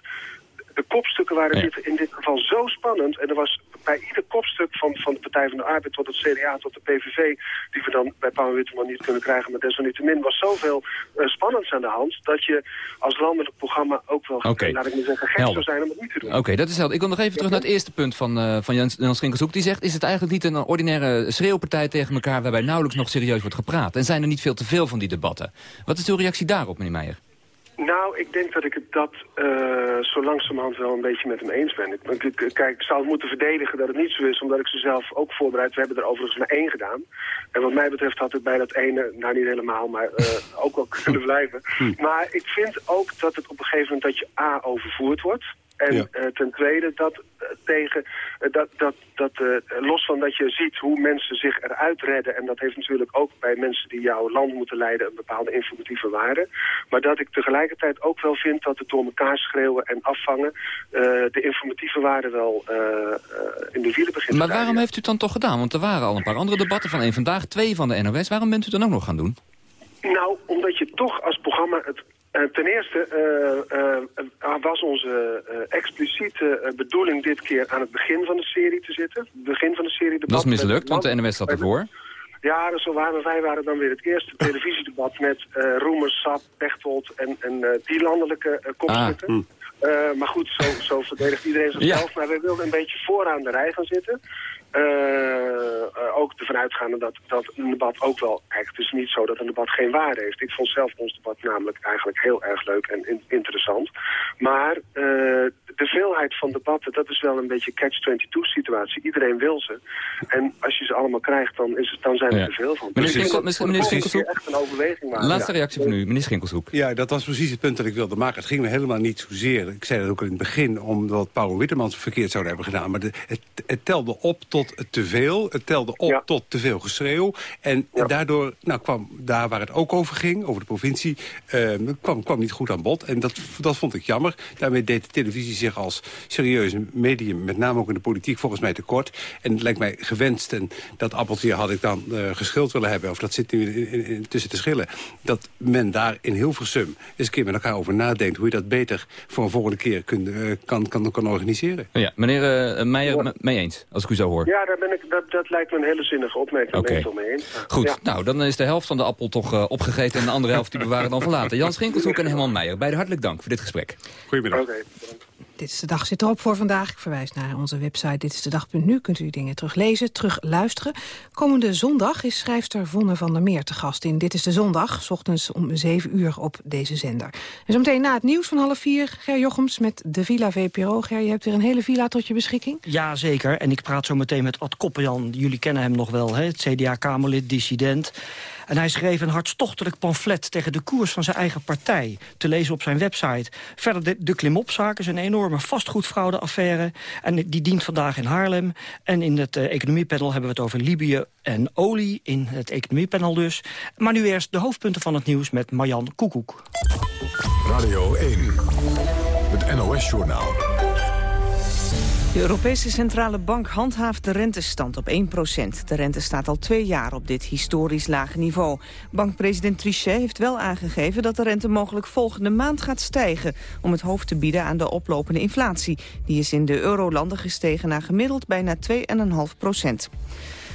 De kopstukken waren dit, in dit geval zo spannend. En er was bij ieder kopstuk van, van de Partij van de Arbeid tot het CDA tot de PVV... die we dan bij Paul Witteman niet kunnen krijgen, maar desalniettemin... was zoveel uh, spannends aan de hand dat je als landelijk programma ook wel...
Okay.
laat ik maar zeggen, gek
helder.
zou zijn om het niet te doen.
Oké, okay, dat is helder. Ik wil nog even terug naar het eerste punt van, uh, van Jans, Jans. Die zegt, is het eigenlijk niet een ordinaire schreeuwpartij tegen elkaar... waarbij nauwelijks nog serieus wordt gepraat? En zijn er niet veel te veel van die debatten? Wat is uw reactie daarop, meneer Meijer?
Nou, ik denk dat ik het dat uh, zo langzamerhand wel een beetje met hem eens ben. Ik, ik, kijk, ik zou het moeten verdedigen dat het niet zo is, omdat ik ze zelf ook voorbereid. We hebben er overigens maar één gedaan. En wat mij betreft had het bij dat ene, nou niet helemaal, maar uh, ook wel kunnen blijven. Maar ik vind ook dat het op een gegeven moment dat je A overvoerd wordt. En ja. uh, ten tweede dat uh, tegen uh, dat, dat, dat los van dat je ziet hoe mensen zich eruit redden. En dat heeft natuurlijk ook bij mensen die jouw land moeten leiden een bepaalde informatieve waarde. Maar dat ik tegelijkertijd ook wel vind dat het door elkaar schreeuwen en afvangen de informatieve waarde wel in de wielen begint
Maar waarom heeft u het dan toch gedaan? Want er waren al een paar andere debatten van één vandaag, twee van de NOS. Waarom bent u dan ook nog gaan doen?
Nou, omdat je toch als programma het ten eerste uh, uh, was onze expliciete bedoeling dit keer aan het begin van de serie te zitten. Begin van de serie
Dat is mislukt, want de NMS zat ervoor.
Ja, dat zo waren wij waren dan weer het eerste televisiedebat met Roemers, Sap, Pechtold en, en die landelijke kopstukken. Ah. Uh, maar goed, zo, zo verdedigt iedereen zichzelf. Ja. Maar wij wilden een beetje vooraan de rij gaan zitten. Uh, uh, ook ervan uitgaande dat, dat een debat ook wel... Kijk, het is niet zo dat een debat geen waarde heeft. Ik vond zelf ons debat namelijk eigenlijk heel erg leuk en in, interessant. Maar de veelheid van debatten, dat is wel een beetje catch-22 situatie. Iedereen wil ze. En als je ze allemaal krijgt, dan, is het, dan zijn er
Ja.
te veel van.
Meneer
Dus
Schinkelshoek.
keer echt een overweging maken.
Laatste
Ja.
reactie van u, meneer Schinkelshoek.
Ja, dat was precies het punt dat ik wilde maken. Het ging me helemaal niet zozeer, ik zei dat ook in het begin... omdat Pauw Wittemans verkeerd zouden hebben gedaan. Maar de, het, het telde op tot te veel. Het telde op tot te veel geschreeuw. En daardoor nou, kwam daar waar het ook over ging, over de provincie... eh, kwam, kwam niet goed aan bod. En dat, dat vond ik jammer. Daarmee deed de televisie zich als serieuze medium... met name ook in de politiek volgens mij tekort. En het lijkt mij gewenst, en dat appeltje had ik dan eh geschild willen hebben... of dat zit nu in, in- in- tussen te schillen... dat men daar in Hilversum eens een keer met elkaar over nadenkt... hoe je dat beter voor een volgende keer kunt, eh, kan, kan, kan organiseren.
Ja, meneer eh, Meijer, me- mee eens, als ik u zo hoor.
Ja, daar ben ik, dat, dat lijkt me een hele zinnige opmerking. Wel mee.
Goed,
Ja.
nou, dan is de helft van de appel toch eh, opgegeten... en de andere helft die bewaren dan verlaten. Jan Schinkelshoek en Herman Meijer, beide hartelijk dank voor dit gesprek.
Goedemiddag.
Dit is de dag zit erop voor vandaag. Ik verwijs naar onze website Dit is de dag.nu. Kunt u dingen teruglezen, terugluisteren. Komende zondag is schrijfster Vonne van der Meer te gast in Dit is de Zondag. 's ochtends om 7 uur op deze zender. En zometeen na het nieuws van half vier. Ger Jochems met de Villa VPRO. Ger, je hebt weer een hele villa tot je beschikking.
Ja, zeker. En ik praat zo meteen met Ad Koppenjan. Jullie kennen hem nog wel, hè? het CDA-Kamerlid, dissident. En hij schreef een hartstochtelijk pamflet tegen de koers van zijn eigen partij. Te lezen op zijn website. Verder de, de klimopzaak is een enorme vastgoedfraudeaffaire. En die dient vandaag in Haarlem. En in het eh, economiepanel hebben we het over Libië en olie. In het economiepanel dus. Maar nu eerst de hoofdpunten van het nieuws met Marjan Koekoek.
Radio 1, het NOS-journaal.
De Europese Centrale Bank handhaaft de rentestand op 1% De rente staat al twee jaar op dit historisch lage niveau. Bankpresident Trichet heeft wel aangegeven dat de rente mogelijk volgende maand gaat stijgen... om het hoofd te bieden aan de oplopende inflatie. Die is in de eurolanden gestegen naar gemiddeld bijna 2,5 procent.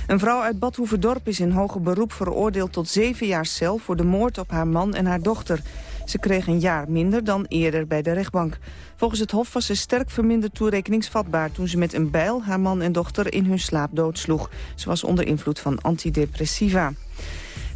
Een vrouw uit Badhoevedorp is in hoger beroep veroordeeld tot zeven jaar cel... voor de moord op haar man en haar dochter. Ze kreeg een jaar minder dan eerder bij de rechtbank. Volgens het Hof was ze sterk verminderd toerekeningsvatbaar... toen ze met een bijl haar man en dochter in hun slaap doodsloeg. Ze was onder invloed van antidepressiva.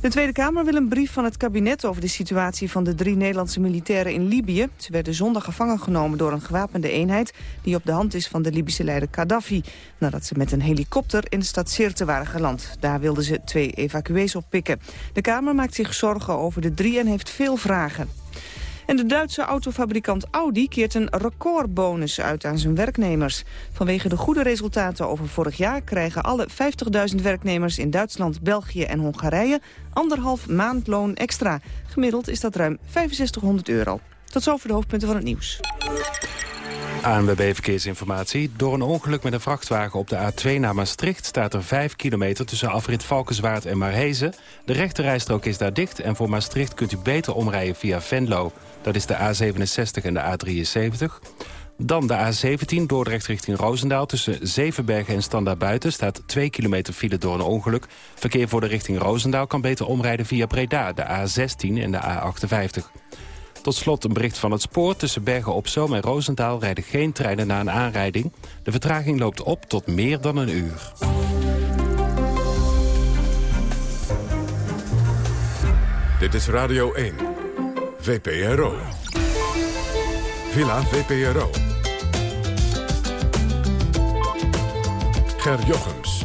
De Tweede Kamer wil een brief van het kabinet over de situatie van de drie Nederlandse militairen in Libië. Ze werden zondag gevangen genomen door een gewapende eenheid die op de hand is van de Libische leider Gaddafi. Nadat ze met een helikopter in de stad Sirte waren geland. Daar wilden ze twee evacuees oppikken. De Kamer maakt zich zorgen over de drie en heeft veel vragen. En de Duitse autofabrikant Audi keert een recordbonus uit aan zijn werknemers. Vanwege de goede resultaten over vorig jaar krijgen alle 50.000 werknemers in Duitsland, België en Hongarije anderhalf maandloon extra. Gemiddeld is dat ruim 6500 euro. Tot zover de hoofdpunten van het nieuws.
ANWB Verkeersinformatie. Door een ongeluk met een vrachtwagen op de A2 naar Maastricht... staat er 5 kilometer tussen afrit Valkenswaard en Marhezen. De rechterrijstrook is daar dicht en voor Maastricht kunt u beter omrijden via Venlo. Dat is de A67 en de A73. Dan de A17 Dordrecht richting Roosendaal. Tussen Zevenbergen en Standaard Buiten staat 2 kilometer file door een ongeluk. Verkeer voor de richting Roosendaal kan beter omrijden via Breda, de A16 en de A58. Tot slot een bericht van het spoor. Tussen Bergen op Zoom en Roosendaal rijden geen treinen na een aanrijding. De vertraging loopt op tot meer dan een uur.
Dit is Radio 1, VPRO. Villa VPRO. Ger Jochems.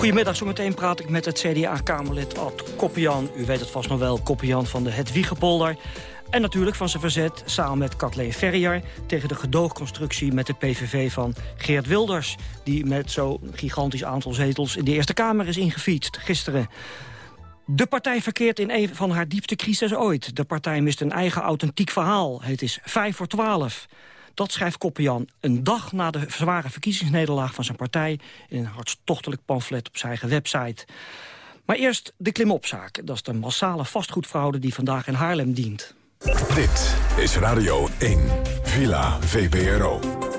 Goedemiddag, zometeen praat ik met het CDA-Kamerlid Ad Koppian. U weet het vast nog wel, Koppian van de Hedwiegepolder. En natuurlijk van zijn verzet samen met Kathleen Ferrier... tegen de gedoogconstructie met de PVV van Geert Wilders... die met zo'n gigantisch aantal zetels in de Eerste Kamer is ingefietst gisteren. De partij verkeert in een van haar diepste crises ooit. De partij mist een eigen authentiek verhaal. Het is 5 voor 12. Dat schrijft Koppian een dag na de zware verkiezingsnederlaag van zijn partij... in een hartstochtelijk pamflet op zijn eigen website. Maar eerst de klimopzaak. Dat is de massale vastgoedfraude die vandaag in Haarlem dient.
Dit is Radio 1, Villa VPRO.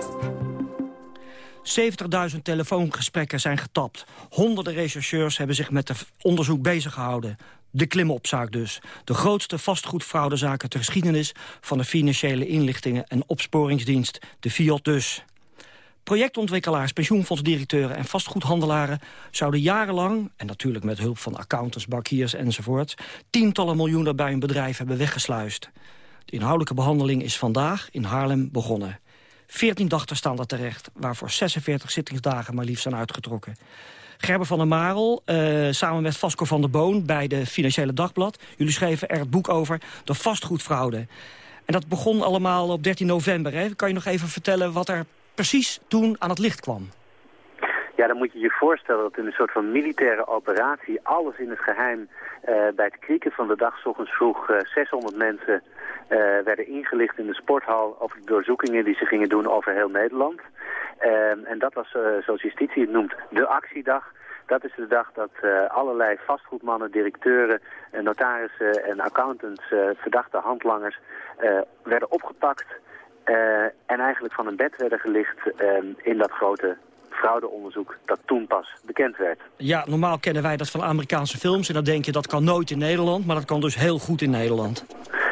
70.000 telefoongesprekken zijn getapt. Honderden rechercheurs hebben zich met het onderzoek bezig gehouden. De klimopzaak dus. De grootste vastgoedfraudezaak uit de geschiedenis... van de financiële inlichtingen en opsporingsdienst, de Fiat dus. Projectontwikkelaars, pensioenfondsdirecteuren en vastgoedhandelaren... zouden jarenlang, en natuurlijk met hulp van accountants, bankiers enzovoort... tientallen miljoenen bij hun bedrijf hebben weggesluist. De inhoudelijke behandeling is vandaag in Haarlem begonnen. 14 dachten staan er terecht, waarvoor 46 zittingsdagen maar liefst zijn uitgetrokken. Gerber van der Marel, uh, samen met Vasco van der Boon bij de Financiële Dagblad. Jullie schreven er het boek over de vastgoedfraude. En dat begon allemaal op 13 november. Hè? Kan je nog even vertellen wat er precies toen aan het licht kwam?
Ja, dan moet je je voorstellen dat in een soort van militaire operatie... alles in het geheim uh, bij het krieken van de dag... s ochtends vroeg uh, 600 mensen uh, werden ingelicht in de sporthal... over de doorzoekingen die ze gingen doen over heel Nederland. en dat was, zoals justitie het noemt, de actiedag... Dat is de dag dat allerlei vastgoedmannen, directeuren, notarissen en accountants, verdachte handlangers, werden opgepakt en eigenlijk van een bed werden gelicht in dat grote fraudeonderzoek dat toen pas bekend werd.
Ja, normaal kennen wij dat van Amerikaanse films en dan denk je dat kan nooit in Nederland, maar dat kan dus heel goed in Nederland.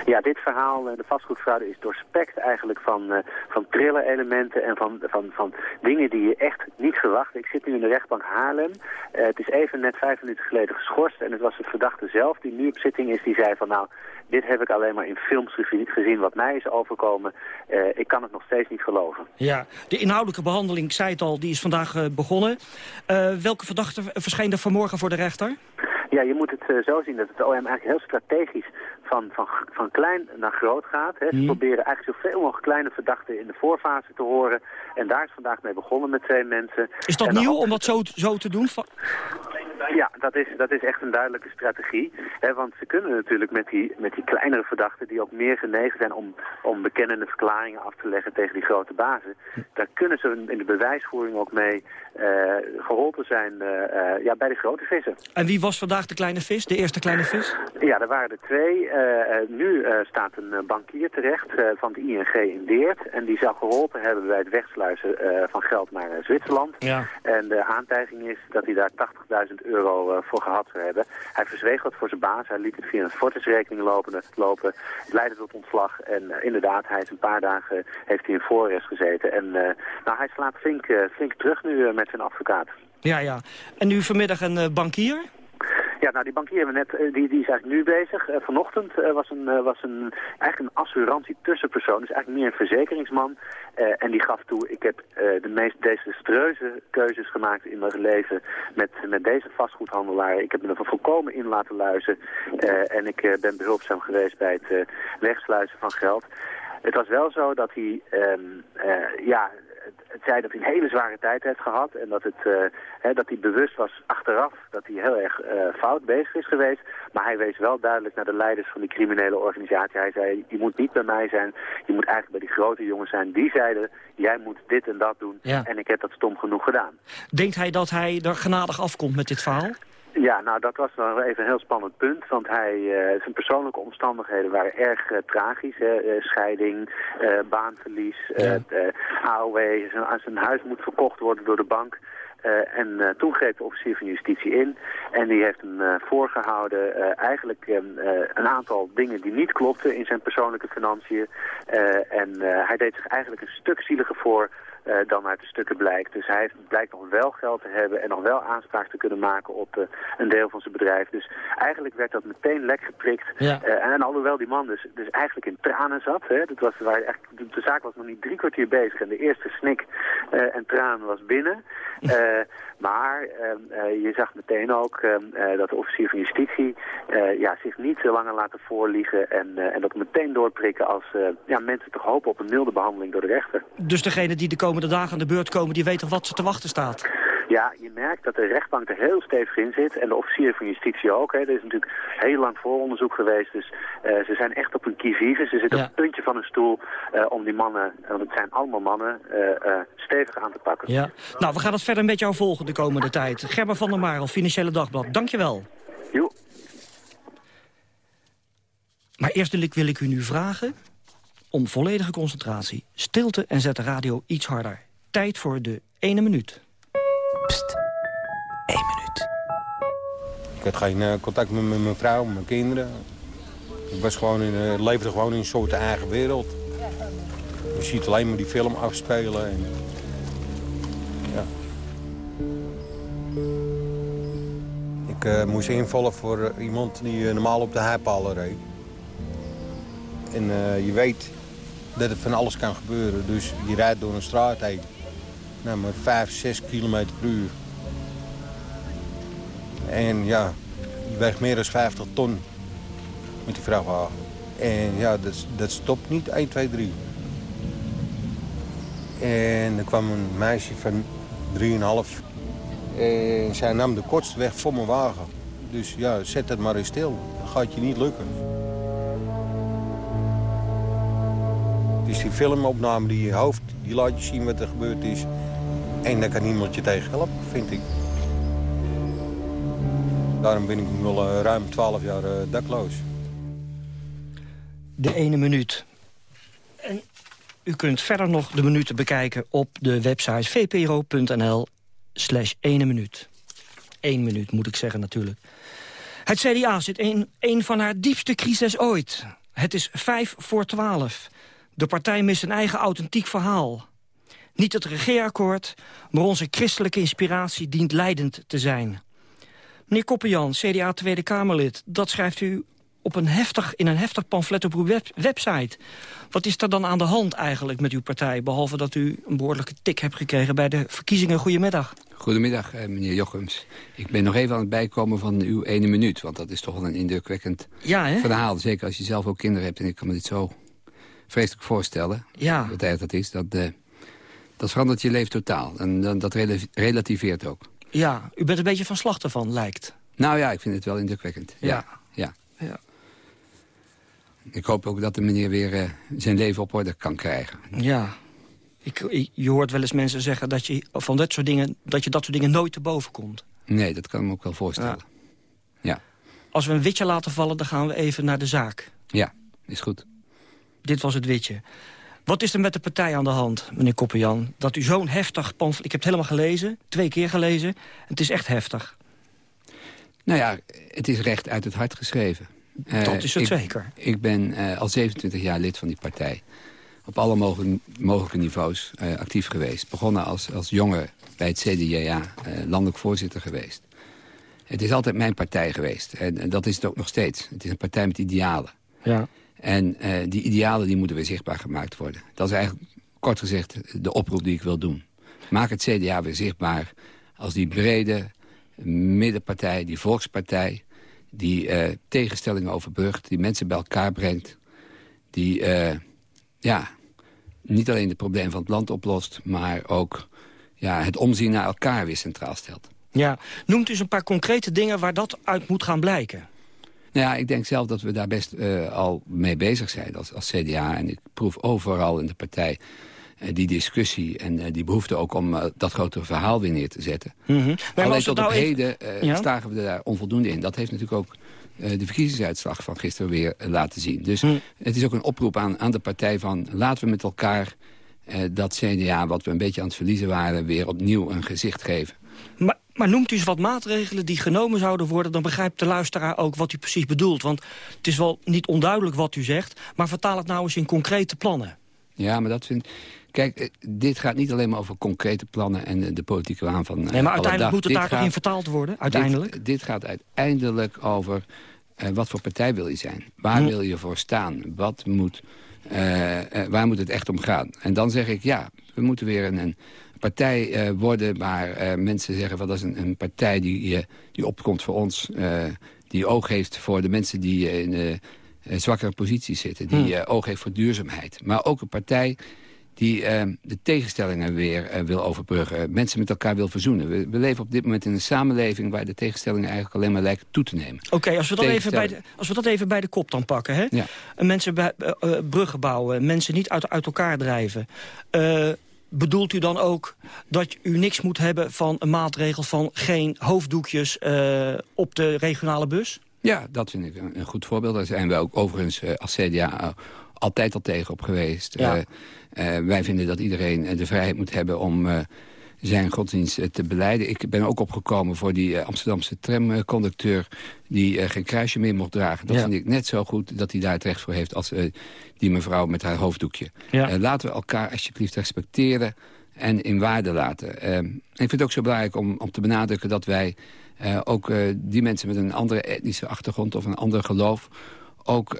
Ja, dit verhaal, de vastgoedfraude, is doorspekt eigenlijk van, uh, van trille elementen en van, van, van dingen die je echt niet verwacht. Ik zit nu in de rechtbank Haarlem. Uh, het is even net vijf minuten geleden geschorst en het was het verdachte zelf die nu op zitting is. Die zei van nou, dit heb ik alleen maar in films gezien wat mij is overkomen. Uh, ik kan het nog steeds niet geloven.
Ja, de inhoudelijke behandeling, ik zei het al, die is vandaag uh, begonnen. Uh, welke verdachte verscheen er vanmorgen voor de rechter?
Ja, je moet het zo zien dat het OM eigenlijk heel strategisch van, van, van klein naar groot gaat. Hè. Ze mm. proberen eigenlijk zoveel mogelijk kleine verdachten in de voorfase te horen. En daar is vandaag mee begonnen met twee mensen.
Is dat
en
nieuw om dat zo, zo te doen?
Ja, dat is, dat is echt een duidelijke strategie. Hè, want ze kunnen natuurlijk met die, met die kleinere verdachten... die ook meer genegen zijn om, om bekennende verklaringen af te leggen tegen die grote bazen... daar kunnen ze in de bewijsvoering ook mee uh, geholpen zijn uh, uh, ja, bij de grote vissen.
En wie was vandaag de kleine vis, de eerste kleine vis?
Ja, er waren er twee. nu staat een bankier terecht van de ING in Deert... en die zou geholpen hebben bij het wegsluizen van geld naar Zwitserland.
Ja.
En de aantijging is dat hij daar 80.000 euro uh, voor gehad hebben. Hij verzweeg dat voor zijn baas. Hij liet het via een fortisrekening lopen. lopen. Het leidde tot ontslag. En uh, inderdaad, hij is een paar dagen heeft hij in voorrest gezeten. En uh, nou, hij slaat flink, flink terug nu met zijn advocaat.
Ja, ja. En nu vanmiddag een bankier?
Ja, nou die bankier net, die, die is eigenlijk nu bezig. Uh, vanochtend uh, was, een, was een, eigenlijk een assurantie tussenpersoon, dus eigenlijk meer een verzekeringsman. en die gaf toe, ik heb de meest desastreuze keuzes gemaakt in mijn leven met, met deze vastgoedhandelaar. Ik heb me er volkomen in laten luizen en ik ben behulpzaam geweest bij het wegsluizen van geld. Het was wel zo dat hij, um, ja, het zei dat hij een hele zware tijd heeft gehad en dat, het, uh, hè, dat hij bewust was achteraf dat hij heel erg uh, fout bezig is geweest. Maar hij wees wel duidelijk naar de leiders van die criminele organisatie. Hij zei, je moet niet bij mij zijn, je moet eigenlijk bij die grote jongens zijn. Die zeiden, jij moet dit en dat doen
ja.
en ik heb dat stom genoeg gedaan.
Denkt hij dat hij er genadig afkomt met dit verhaal?
Ja, nou dat was wel even een heel spannend punt, want hij, uh, zijn persoonlijke omstandigheden waren erg uh, tragisch. Hè? Uh, scheiding, baanverlies,
Ja.
AOW, zijn, zijn huis moet verkocht worden door de bank. Uh, en uh, toen greep de officier van justitie in en die heeft hem uh, voorgehouden eigenlijk een aantal dingen die niet klopten in zijn persoonlijke financiën. en hij deed zich eigenlijk een stuk zieliger voor uh, dan uit de stukken blijkt. Dus hij heeft, blijkt nog wel geld te hebben en nog wel aanspraak te kunnen maken op uh, een deel van zijn bedrijf. Dus eigenlijk werd dat meteen lek geprikt.
Ja.
Uh, en, alhoewel die man dus, dus eigenlijk in tranen zat, hè, dat was, waar echt, de, de, zaak was nog niet drie kwartier bezig en de eerste snik en traan was binnen. maar je zag meteen ook dat de officier van justitie ja, zich niet langer laten voorliegen en, en dat meteen doorprikken als ja, mensen toch hopen op een milde behandeling door de rechter.
Dus degene die de komende dagen aan de beurt komen, die weten wat ze te wachten staat.
Ja, je merkt dat de rechtbank er heel stevig in zit. En de officier van justitie ook. Hè. Er is natuurlijk heel lang vooronderzoek geweest. Dus uh, ze zijn echt op een kievive. Ze zitten
Ja.
op het puntje van een stoel uh, om die mannen, want het zijn allemaal mannen, uh, stevig aan te pakken.
Ja. Nou, we gaan het verder met jou volgen de komende tijd. Gerber van der Marel, Financiële Dagblad. Dankjewel.
Jo.
Maar eerst wil ik u nu vragen om volledige concentratie. Stilte en zet de radio iets harder. Tijd voor de ene minuut.
Pst, één minuut. Ik had geen uh, contact met mijn vrouw, mijn kinderen. Ik was gewoon in, uh, leefde gewoon in een soort eigen wereld. Je ziet alleen maar die film afspelen. En, ja. Ik uh, moest invallen voor iemand die normaal op de heipalen reed. En je weet dat er van alles kan gebeuren. Dus je rijdt door een straat heen. Nou, met 5, 6 kilometer per uur. En ja, je weegt meer dan 50 ton met die vrachtwagen. En ja, dat, dat stopt niet 1, 2, 3. En er kwam een meisje van 3,5. En zij nam de kortste weg voor mijn wagen. Dus ja, zet het maar eens stil. Dat gaat je niet lukken. Dus die filmopname die hoofd, die laat je zien wat er gebeurd is. En daar kan niemand je tegen helpen, vind ik. Daarom ben ik nu al uh, ruim 12 jaar uh, dakloos.
De ene minuut. En u kunt verder nog de minuten bekijken op de website vpro.nl slash ene minuut. Eén minuut moet ik zeggen natuurlijk. Het CDA zit in een van haar diepste crisis ooit. Het is vijf voor twaalf. De partij mist een eigen authentiek verhaal. Niet het regeerakkoord, maar onze christelijke inspiratie dient leidend te zijn. Meneer Koppenjan, CDA Tweede Kamerlid, dat schrijft u op een heftig, in een heftig pamflet op uw website. Wat is er dan aan de hand eigenlijk met uw partij... behalve dat u een behoorlijke tik hebt gekregen bij de verkiezingen? Goedemiddag.
Goedemiddag, eh, meneer Jochems. Ik ben nog even aan het bijkomen van uw ene minuut... want dat is toch wel een indrukwekkend
ja,
verhaal. Zeker als je zelf ook kinderen hebt en ik kan me dit zo vreselijk voorstellen.
Ja.
Wat erg dat is. Dat, uh, dat verandert je leven totaal. En dat relativeert ook.
Ja, u bent een beetje van slag ervan, lijkt.
Nou ja, ik vind het wel indrukwekkend. Ja. ja. ja. Ik hoop ook dat de meneer weer uh, zijn leven op orde kan krijgen.
Ja. Ik, je hoort wel eens mensen zeggen dat je, van dat, soort dingen, dat je dat soort dingen nooit te boven komt.
Nee, dat kan ik me ook wel voorstellen. Ja. ja.
Als we een witje laten vallen, dan gaan we even naar de zaak.
Ja, is goed.
Dit was het witje. Wat is er met de partij aan de hand, meneer Koppenjan? Dat u zo'n heftig pamflet... Ik heb het helemaal gelezen, twee keer gelezen. Het is echt heftig.
Nou ja, het is recht uit het hart geschreven.
Dat is het zeker.
Ik ben uh, al 27 jaar lid van die partij. Op alle mogelijke, mogelijke niveaus uh, actief geweest. Begonnen als, als jongen bij het CDJA, uh, landelijk voorzitter geweest. Het is altijd mijn partij geweest. En, en, dat is het ook nog steeds. Het is een partij met idealen.
Ja.
En die idealen die moeten weer zichtbaar gemaakt worden. Dat is eigenlijk, kort gezegd, de oproep die ik wil doen. Maak het CDA weer zichtbaar als die brede middenpartij, die volkspartij die uh, tegenstellingen overbrugt, die mensen bij elkaar brengt... die uh, ja, niet alleen het probleem van het land oplost... maar ook ja, het omzien naar elkaar weer centraal stelt.
Ja, noemt eens een paar concrete dingen waar dat uit moet gaan blijken.
Nou ja, ik denk zelf dat we daar best uh, al mee bezig zijn als, als CDA. En ik proef overal in de partij uh, die discussie en uh, die behoefte ook om dat grotere verhaal weer neer te zetten.
Mm -hmm.
Alleen tot nou op heden ja? stagen we daar onvoldoende in. Dat heeft natuurlijk ook de verkiezingsuitslag van gisteren weer laten zien. Dus mm. het is ook een oproep aan, aan de partij van laten we met elkaar dat CDA wat we een beetje aan het verliezen waren weer opnieuw een gezicht geven.
Maar, noemt u eens wat maatregelen die genomen zouden worden... dan begrijpt de luisteraar ook wat u precies bedoelt. Want het is wel niet onduidelijk wat u zegt... maar vertaal het nou eens in concrete plannen.
Ja, maar dat vind Kijk, dit gaat niet alleen maar over concrete plannen en de politieke waan van
Nee, maar uiteindelijk moet het daar gaat, in vertaald worden, uiteindelijk?
Dit, dit gaat uiteindelijk over uh, wat voor partij wil je zijn. Waar hm. wil je voor staan? Wat moet, uh, uh, waar moet het echt om gaan? En dan zeg ik, ja, we moeten weer een, een partij worden... waar mensen zeggen, van, dat is een, een partij die, die opkomt voor ons... die oog heeft voor de mensen die in zwakkere posities zitten... die hm. oog heeft voor duurzaamheid. Maar ook een partij die uh, de tegenstellingen weer wil overbruggen. Mensen met elkaar wil verzoenen. We, we, leven op dit moment in een samenleving... waar de tegenstellingen eigenlijk alleen maar lijken toe te nemen.
Oké, als, we dat even bij de, als we dat even bij de kop dan pakken. Hè?
Ja.
Mensen bij, bruggen bouwen, mensen niet uit, uit elkaar drijven. Bedoelt u dan ook dat u niks moet hebben van een maatregel... van geen hoofddoekjes op de regionale bus?
Ja, dat vind ik een, een goed voorbeeld. Daar zijn we ook overigens als CDA altijd al tegen op geweest.
Ja.
Uh, wij vinden dat iedereen de vrijheid moet hebben om uh, zijn godsdienst te beleiden. Ik ben ook opgekomen voor die uh, Amsterdamse tramconducteur... die geen kruisje meer mocht dragen. Dat
Ja.
vind ik net zo goed dat hij daar het recht voor heeft... als die mevrouw met haar hoofddoekje.
Ja.
laten we elkaar alsjeblieft respecteren en in waarde laten. ik vind het ook zo belangrijk om, om te benadrukken dat wij... ook die mensen met een andere etnische achtergrond of een ander geloof... ook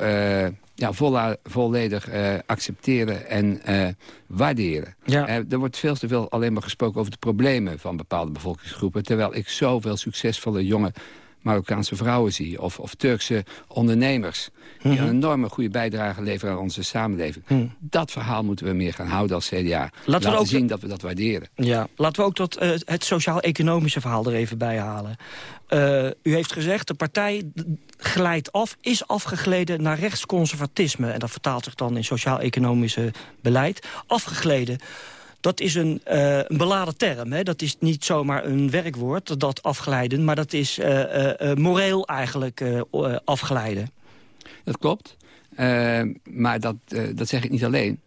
ja, volla, volledig uh, accepteren en uh, waarderen.
Ja.
Uh, er wordt veel te veel alleen maar gesproken over de problemen van bepaalde bevolkingsgroepen... terwijl ik zoveel succesvolle jonge Marokkaanse vrouwen zie... of, of Turkse ondernemers die
Mhm.
een enorme goede bijdrage leveren aan onze samenleving. Dat verhaal moeten we meer gaan houden als CDA. Laten,
we ook-
zien dat we dat waarderen.
Ja, laten we ook dat, eh, het sociaal-economische verhaal er even bij halen. Eh, u heeft gezegd, de partij glijdt af, is afgegleden naar rechtsconservatisme. En dat vertaalt zich dan in sociaal-economische beleid. Afgegleden. Dat is een, eh, een beladen term. Hè? Dat is niet zomaar een werkwoord, dat afglijden. Maar dat is eh, eh, moreel eigenlijk afglijden.
Dat klopt. Maar dat, dat zeg ik niet alleen.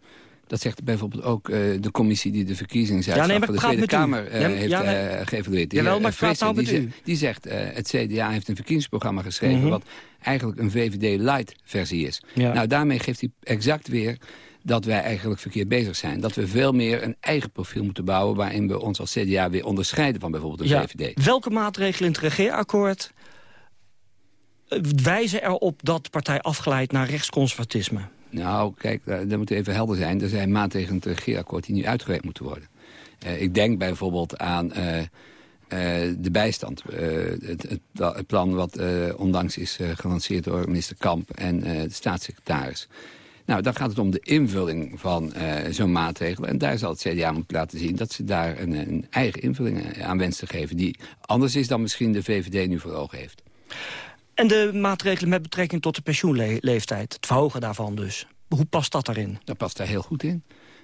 Dat zegt bijvoorbeeld ook de commissie die de verkiezingsuitslag
Ja, nee,
van de Tweede. Kamer
Ja,
heeft
ja, nee.
geëvalueerd. Die,
Jawel, maar ik praat nou
die,
u.
ze- die zegt, het CDA heeft een verkiezingsprogramma geschreven...
Mhm.
wat eigenlijk een VVD-light-versie is.
Ja.
Nou, daarmee geeft hij exact weer dat wij eigenlijk verkeerd bezig zijn. Dat we veel meer een eigen profiel moeten bouwen... waarin we ons als CDA weer onderscheiden van bijvoorbeeld de
Ja.
VVD.
Welke maatregelen in het regeerakkoord eh, wijzen erop dat de partij afglijdt naar rechtsconservatisme?
Nou, kijk, daar moet even helder zijn. Er zijn maatregelen in het regeerakkoord die nu uitgewerkt moeten worden. Eh, ik denk bijvoorbeeld aan eh, de bijstand. Het, het, pla- het plan wat eh, onlangs is gelanceerd door minister Kamp en de staatssecretaris. Nou, dan gaat het om de invulling van eh, zo'n maatregel. En daar zal het CDA moeten laten zien dat ze daar een, een eigen invulling eh, aan wensen te geven... die anders is dan misschien de VVD nu voor ogen heeft.
En de maatregelen met betrekking tot de pensioenleeftijd. Het verhogen daarvan dus. Hoe past dat daarin?
Dat past daar heel goed in.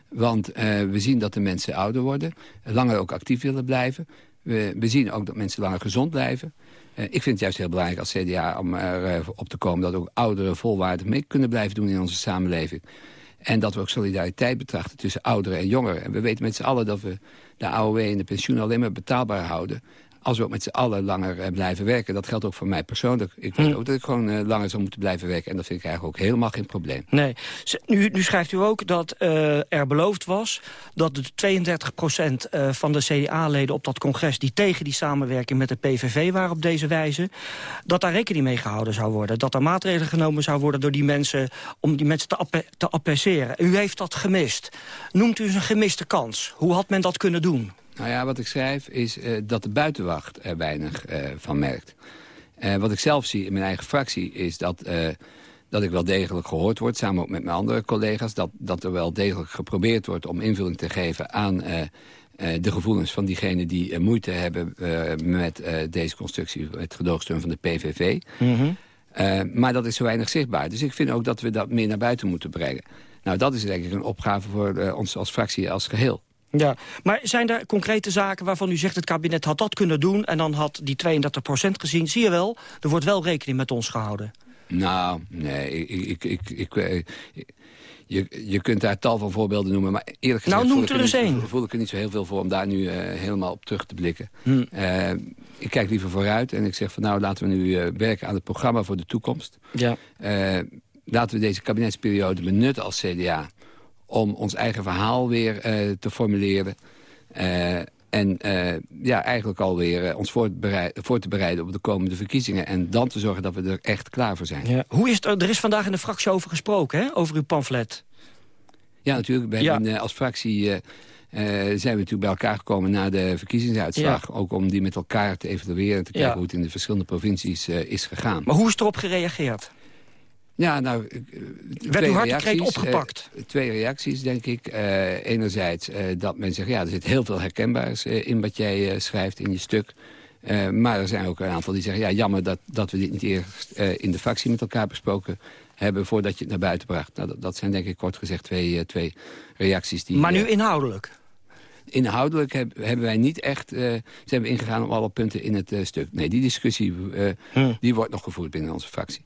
Want eh, we zien dat de mensen ouder worden. Langer ook actief willen blijven. We, we zien ook dat mensen langer gezond blijven. Eh, ik vind het juist heel belangrijk als CDA om erop te komen... dat ook ouderen volwaardig mee kunnen blijven doen in onze samenleving. En dat we ook solidariteit betrachten tussen ouderen en jongeren. En we weten met z'n allen dat we de AOW en de pensioen alleen maar betaalbaar houden... als we ook met z'n allen langer eh, blijven werken. Dat geldt ook voor mij persoonlijk. Ik weet ook dat ik gewoon eh, langer zou moeten blijven werken. En dat vind ik eigenlijk ook helemaal geen probleem.
Nee. Nu, nu schrijft u ook dat eh, er beloofd was... dat de 32% eh, van de CDA-leden op dat congres... die tegen die samenwerking met de PVV waren op deze wijze... dat daar rekening mee gehouden zou worden. Dat er maatregelen genomen zou worden door die mensen... om die mensen te, appe- te. U heeft dat gemist. Noemt u eens een gemiste kans. Hoe had men dat kunnen doen?
Nou ja, wat ik schrijf is eh, dat de buitenwacht er weinig eh, van merkt. Eh, wat ik zelf zie in mijn eigen fractie is dat, dat ik wel degelijk gehoord word... samen ook met mijn andere collega's... dat, dat er wel degelijk geprobeerd wordt om invulling te geven aan... de gevoelens van diegenen die moeite hebben met deze constructie... het gedoogsteun van de PVV. Eh, maar dat is zo weinig zichtbaar. Dus ik vind ook dat we dat meer naar buiten moeten brengen. Nou, dat is denk ik een opgave voor ons als fractie als geheel.
Ja, maar zijn er concrete zaken waarvan u zegt... het kabinet had dat kunnen doen en dan had die 32% gezien? Zie je wel, er wordt wel rekening met ons gehouden.
Nou, nee, ik, ik, ik, ik, eh, je, je kunt daar tal van voorbeelden noemen, maar eerlijk gezegd...
Nou,
voel
er
ik
eens
niet-
één.
voel ik er niet zo heel veel voor om daar nu eh, helemaal op terug te blikken.
Hm.
Eh, ik kijk liever vooruit en ik zeg van nou, laten we nu werken aan het programma voor de toekomst.
Ja.
Laten we deze kabinetsperiode benutten als CDA om ons eigen verhaal weer eh, te formuleren. Eh, en eh, ja, eigenlijk alweer ons voor, te bereiden op de komende verkiezingen. En dan te zorgen dat we er echt klaar voor zijn.
Ja. Hoe is het, er is vandaag in de fractie over gesproken, hè? over uw pamflet.
Ja, natuurlijk. We
Ja.
als fractie zijn we natuurlijk bij elkaar gekomen na de verkiezingsuitslag. Ook om die met elkaar te evalueren en te kijken
Ja.
hoe het in de verschillende provincies is gegaan.
Maar hoe is erop gereageerd?
Ja, nou, eh,
Werd uw hartekreet
reacties,
opgepakt?
eh, twee reacties, denk ik. Eh, enerzijds eh, dat men zegt, ja, er zit heel veel herkenbaars eh, in wat jij eh, schrijft in je stuk. Eh, maar er zijn ook een aantal die zeggen, ja, jammer dat, dat we dit niet eerst eh, in de fractie met elkaar besproken hebben voordat je het naar buiten bracht. Nou, dat, dat zijn denk ik kort gezegd twee, eh, twee reacties die...
Maar nu
eh,
inhoudelijk?
Inhoudelijk heb- hebben wij niet echt eh, zijn we ingegaan op alle punten in het eh, stuk. Nee, die discussie eh, die wordt nog gevoerd binnen onze fractie.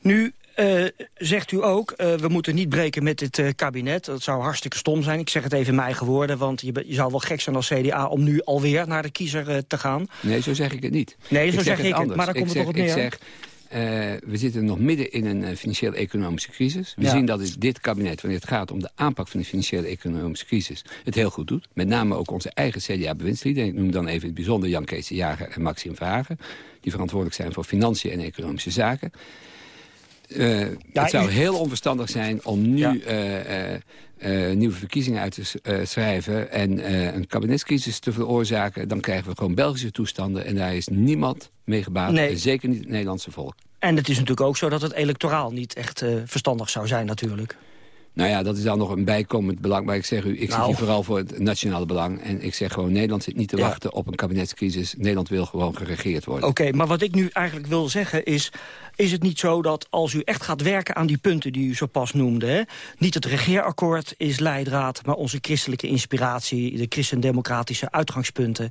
Nu eh, zegt u ook, eh, we moeten niet breken met dit eh, kabinet. Dat zou hartstikke stom zijn. Ik zeg het even in mijn eigen woorden, want je, je zou wel gek zijn als CDA... om nu alweer naar de kiezer te gaan.
Nee, zo zeg ik het niet.
Nee, zo zeg ik het,
anders.
maar daar komt het toch op neer.
Ik zeg, we zitten nog midden in een financieel-economische crisis. We
Ja.
zien dat dit kabinet, wanneer het gaat om de aanpak van de financiële-economische crisis... het heel goed doet. Met name ook onze eigen CDA-bewindslieden. Ik noem dan even het bijzonder Jan Kees de Jager en Maxime Verhagen... die verantwoordelijk zijn voor financiën en economische zaken. Uh, het zou heel onverstandig zijn om nu uh, uh, nieuwe verkiezingen uit te schrijven... en een kabinetscrisis te veroorzaken. Dan krijgen we gewoon Belgische toestanden. En daar is niemand mee gebaat. Nee. Zeker niet het Nederlandse volk.
En het is natuurlijk ook zo dat het electoraal niet echt verstandig zou zijn natuurlijk.
Nou ja, dat is dan nog een bijkomend belang. Maar ik zeg u, ik nou. zit hier vooral voor het nationale belang. En ik zeg gewoon, Nederland zit niet te wachten op een kabinetscrisis. Nederland wil gewoon geregeerd worden.
Oké, maar wat ik nu eigenlijk wil zeggen is... is het niet zo dat als u echt gaat werken aan die punten die u zo pas noemde... Hè, niet het regeerakkoord is leidraad, maar onze christelijke inspiratie... de christendemocratische uitgangspunten.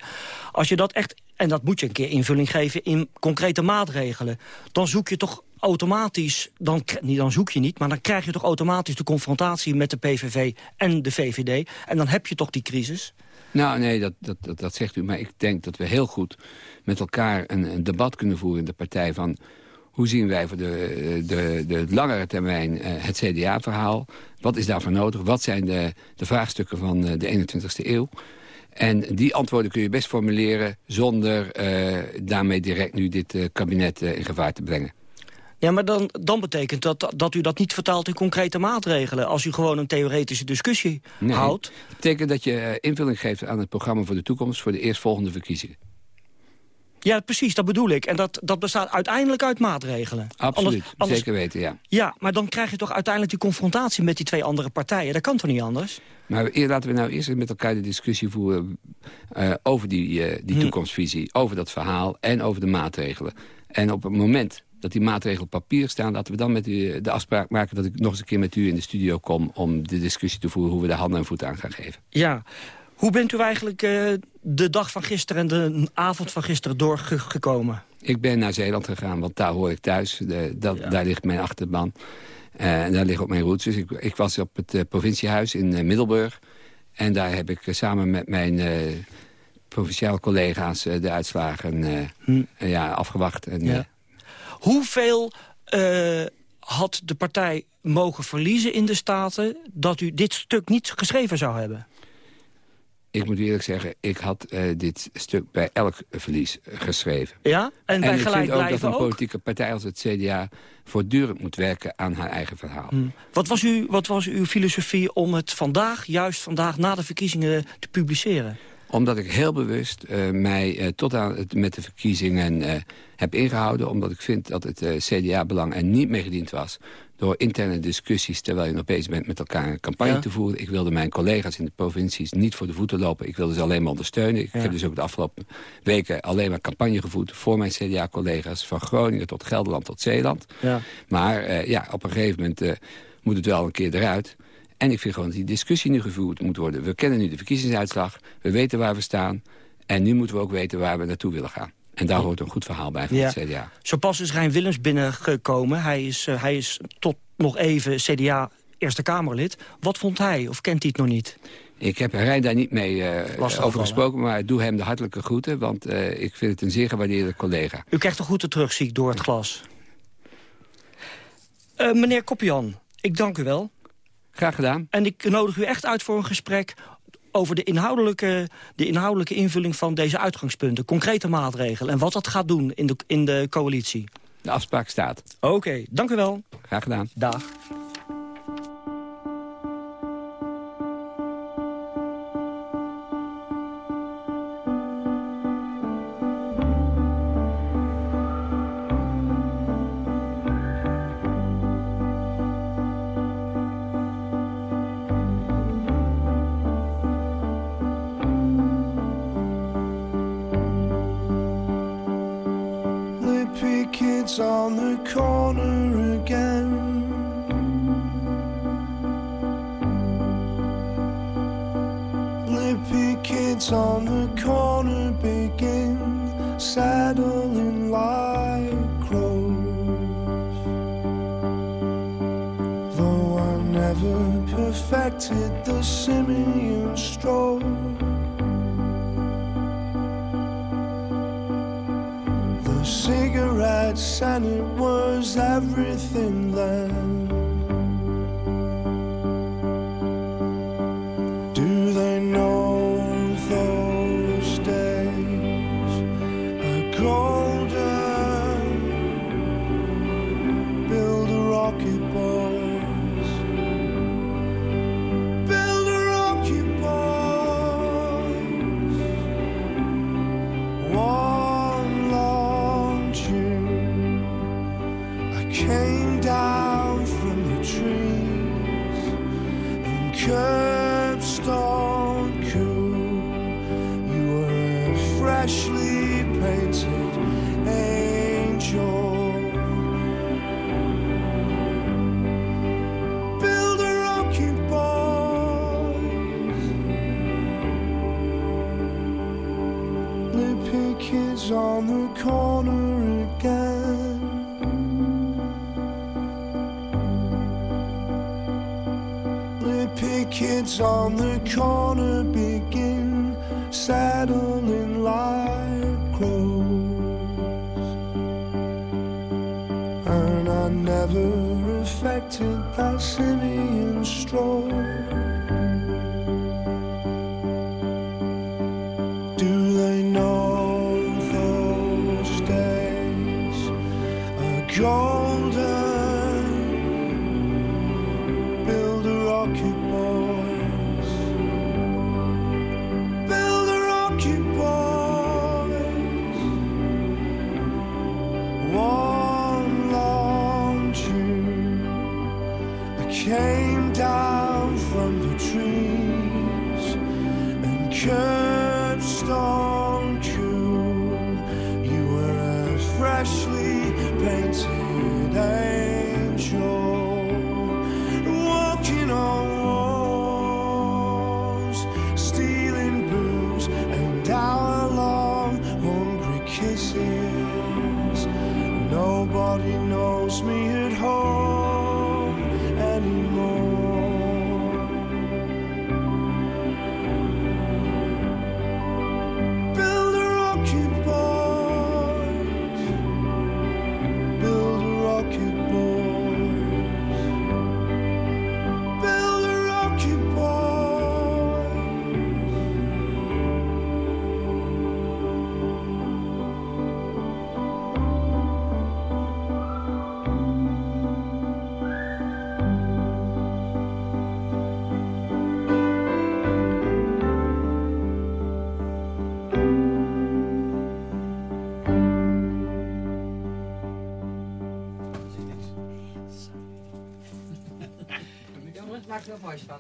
Als je dat echt en dat moet je een keer invulling geven in concrete maatregelen. Dan zoek je toch automatisch, dan, dan zoek je niet... maar dan krijg je toch automatisch de confrontatie met de PVV en de VVD. En dan heb je toch die crisis.
Nou, nee, dat, dat, dat, zegt u. Maar ik denk dat we heel goed met elkaar een, een debat kunnen voeren in de partij... van hoe zien wij voor de, de, de langere termijn uh, het CDA-verhaal? Wat is daarvoor nodig? Wat zijn de, de vraagstukken van uh, de 21ste eeuw? En die antwoorden kun je best formuleren zonder uh, daarmee direct nu dit kabinet in gevaar te brengen.
Ja, maar dan, dan betekent dat dat u dat niet vertaalt in concrete maatregelen... als u gewoon een theoretische discussie nee, houdt.
Dat betekent dat je eh, invulling geeft aan het programma voor de toekomst... voor de eerstvolgende verkiezingen.
Ja, precies, dat bedoel ik. En dat, dat bestaat uiteindelijk uit maatregelen.
Absoluut, zeker weten, ja.
Ja, maar dan krijg je toch uiteindelijk die confrontatie met die twee andere partijen. Dat kan toch niet anders?
Maar laten we nou eerst met elkaar de discussie voeren... Uh, over die, uh, die hm. toekomstvisie, over dat verhaal en over de maatregelen. En op het moment dat die maatregelen op papier staan... laten we dan met u de afspraak maken dat ik nog eens een keer met u in de studio kom... om de discussie te voeren hoe we de handen en voeten aan gaan geven.
Ja. Hoe bent u eigenlijk uh, de dag van gisteren en de avond van gisteren doorgekomen?
Ik ben naar Zeeland gegaan, want daar hoor ik thuis. De, dat, ja. Daar ligt mijn achterban. Uh, en daar liggen ook mijn roots. Dus ik, ik was op het uh, provinciehuis in Middelburg. En daar heb ik samen met mijn provinciale collega's de uitslagen hm. ja, afgewacht. En, ja.
Hoeveel had de partij mogen verliezen in de Staten... dat u dit stuk niet geschreven zou hebben?
Ik moet eerlijk zeggen, ik had uh, dit stuk bij elk verlies geschreven.
Ja? En, bij
en ik vind ook dat een politieke partij als het CDA... voortdurend moet werken aan haar eigen verhaal. Hmm.
Wat, was u, wat was uw filosofie om het vandaag, juist vandaag na de verkiezingen, te publiceren?
Omdat ik heel bewust uh, mij uh, tot aan het, met de verkiezingen uh, heb ingehouden. Omdat ik vind dat het CDA-belang er niet mee gediend was. Door interne discussies terwijl je nog bezig bent met elkaar een campagne ja. te voeren. Ik wilde mijn collega's in de provincies niet voor de voeten lopen. Ik wilde ze alleen maar ondersteunen. Ik ja. heb dus ook de afgelopen weken alleen maar campagne gevoerd... voor mijn CDA-collega's van Groningen tot Gelderland tot Zeeland. Ja. Maar ja, op een gegeven moment moet het wel een keer eruit... En ik vind gewoon dat die discussie nu gevoerd moet worden. We kennen nu de verkiezingsuitslag, we weten waar we staan... en nu moeten we ook weten waar we naartoe willen gaan. En daar hoort een goed verhaal bij van ja. het CDA.
Zo pas is Rijn Willems binnengekomen. Hij is, uh, hij is tot nog even CDA Eerste Kamerlid. Wat vond hij, of kent hij het nog niet?
Ik heb Rijn daar niet mee uh, over gesproken, maar doe hem de hartelijke groeten... want uh, ik vind het een zeer gewaardeerde collega.
U krijgt een goede terugziek door het glas. Meneer Koppian, ik dank u wel.
Graag gedaan.
En ik nodig u echt uit voor een gesprek over de inhoudelijke, de inhoudelijke invulling van deze uitgangspunten. Concrete maatregelen en wat dat gaat doen in de, in de coalitie.
De afspraak staat.
Oké, okay, dank u wel.
Graag gedaan.
Dag.
Freshly painted angel. Build a rocky boys. Lippy kids on the corner again. Lippy kids on the corner begin settling 是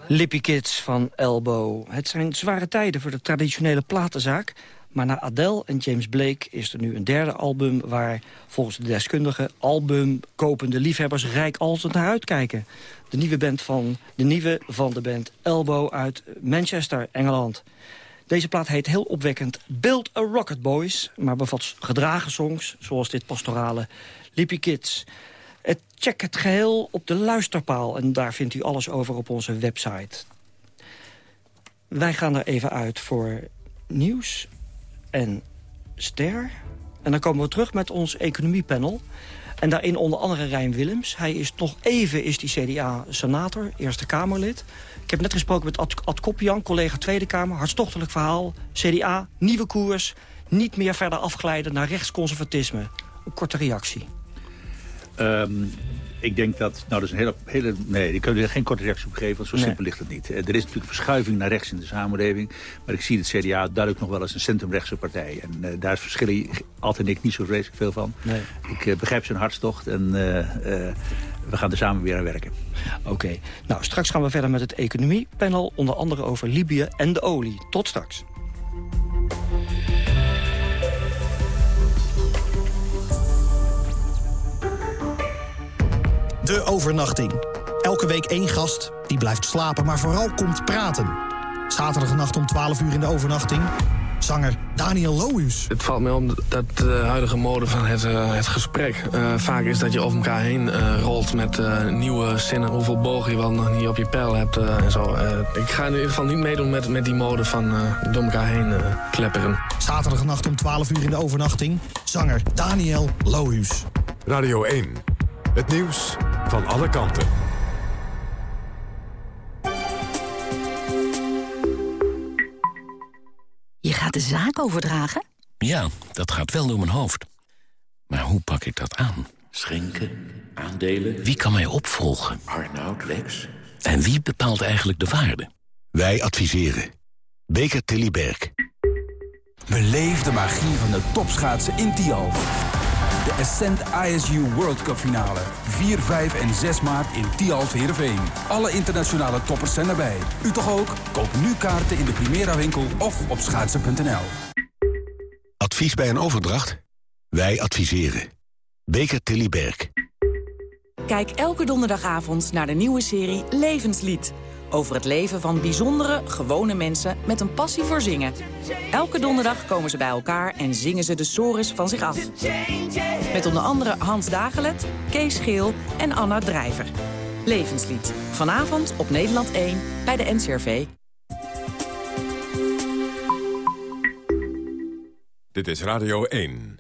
Lippy Kids van Elbow. Het zijn zware tijden voor de traditionele platenzaak. Maar na Adele en James Blake is er nu een derde album... waar volgens de deskundigen albumkopende liefhebbers rijk als naar uitkijken. De nieuwe, band van, de nieuwe van de band Elbow uit Manchester, Engeland. Deze plaat heet heel opwekkend Build a Rocket Boys... maar bevat gedragen songs, zoals dit pastorale Lippy Kids... Check het geheel op de luisterpaal en daar vindt u alles over op onze website. Wij gaan er even uit voor nieuws en ster. En dan komen we terug met ons economiepanel. En daarin onder andere Rijn Willems. Hij is nog even is die CDA-senator, Eerste Kamerlid. Ik heb net gesproken met Ad, Ad collega Tweede Kamer. Hartstochtelijk verhaal. CDA, nieuwe koers. Niet meer verder afglijden naar rechtsconservatisme. Een korte reactie.
Ehm, ik denk dat... Nou, dat is een hele... hele nee, ik kan er geen korte reactie op geven, want zo
Nee.
simpel ligt het niet. Eh, Er is natuurlijk verschuiving naar rechts in de samenleving. Maar ik zie het CDA duidelijk nog wel als een centrumrechtse partij. En eh, daar verschillen altijd en ik niet zo vreselijk veel van.
Nee.
Ik eh, begrijp zijn hartstocht en we gaan er samen weer aan werken.
Oké, nou straks gaan we verder met het economiepanel. Onder andere over Libië en de olie. Tot straks.
De overnachting. Elke week één gast die blijft slapen, maar vooral komt praten. Zaterdagnacht om 12 uur in de overnachting. Zanger Daniel Lohuus.
Het valt mij op dat de huidige mode van het, eh, het gesprek eh, vaak is dat je over elkaar heen eh, rolt met eh, nieuwe zinnen. Hoeveel bogen je wel nog niet op je pijl hebt eh, en zo. Eh, ik ga in ieder geval niet meedoen met, met die mode van eh, door elkaar heen eh, klepperen.
Zaterdagnacht om 12 uur in de overnachting. Zanger Daniel Lohuus.
Radio 1. Het nieuws van alle kanten.
Je gaat de zaak overdragen?
Ja, dat gaat wel door mijn hoofd. Maar hoe pak ik dat aan? Schenken, aandelen... Wie kan mij opvolgen? Arnoud, Lex... En wie bepaalt eigenlijk de waarde? Wij adviseren. Beker Tilly Berg.
Beleef de magie van de topschaatsen in Tialf.
De Ascent ISU World Cup finale. 4, 5 en 6 maart in Tialf Heerenveen. Alle internationale toppers zijn erbij. U toch ook? Koop nu kaarten in de Primera winkel of op schaatsen.nl.
Advies bij een overdracht? Wij adviseren. Beker Tilly Berg.
Kijk elke donderdagavond naar de nieuwe serie Levenslied. Over het leven van bijzondere, gewone mensen met een passie voor zingen. Elke donderdag komen ze bij elkaar en zingen ze de sores van zich af. Met onder andere Hans Dagelet, Kees Geel en Anna Drijver. Levenslied. Vanavond op Nederland 1 bij de NCRV.
Dit is Radio 1.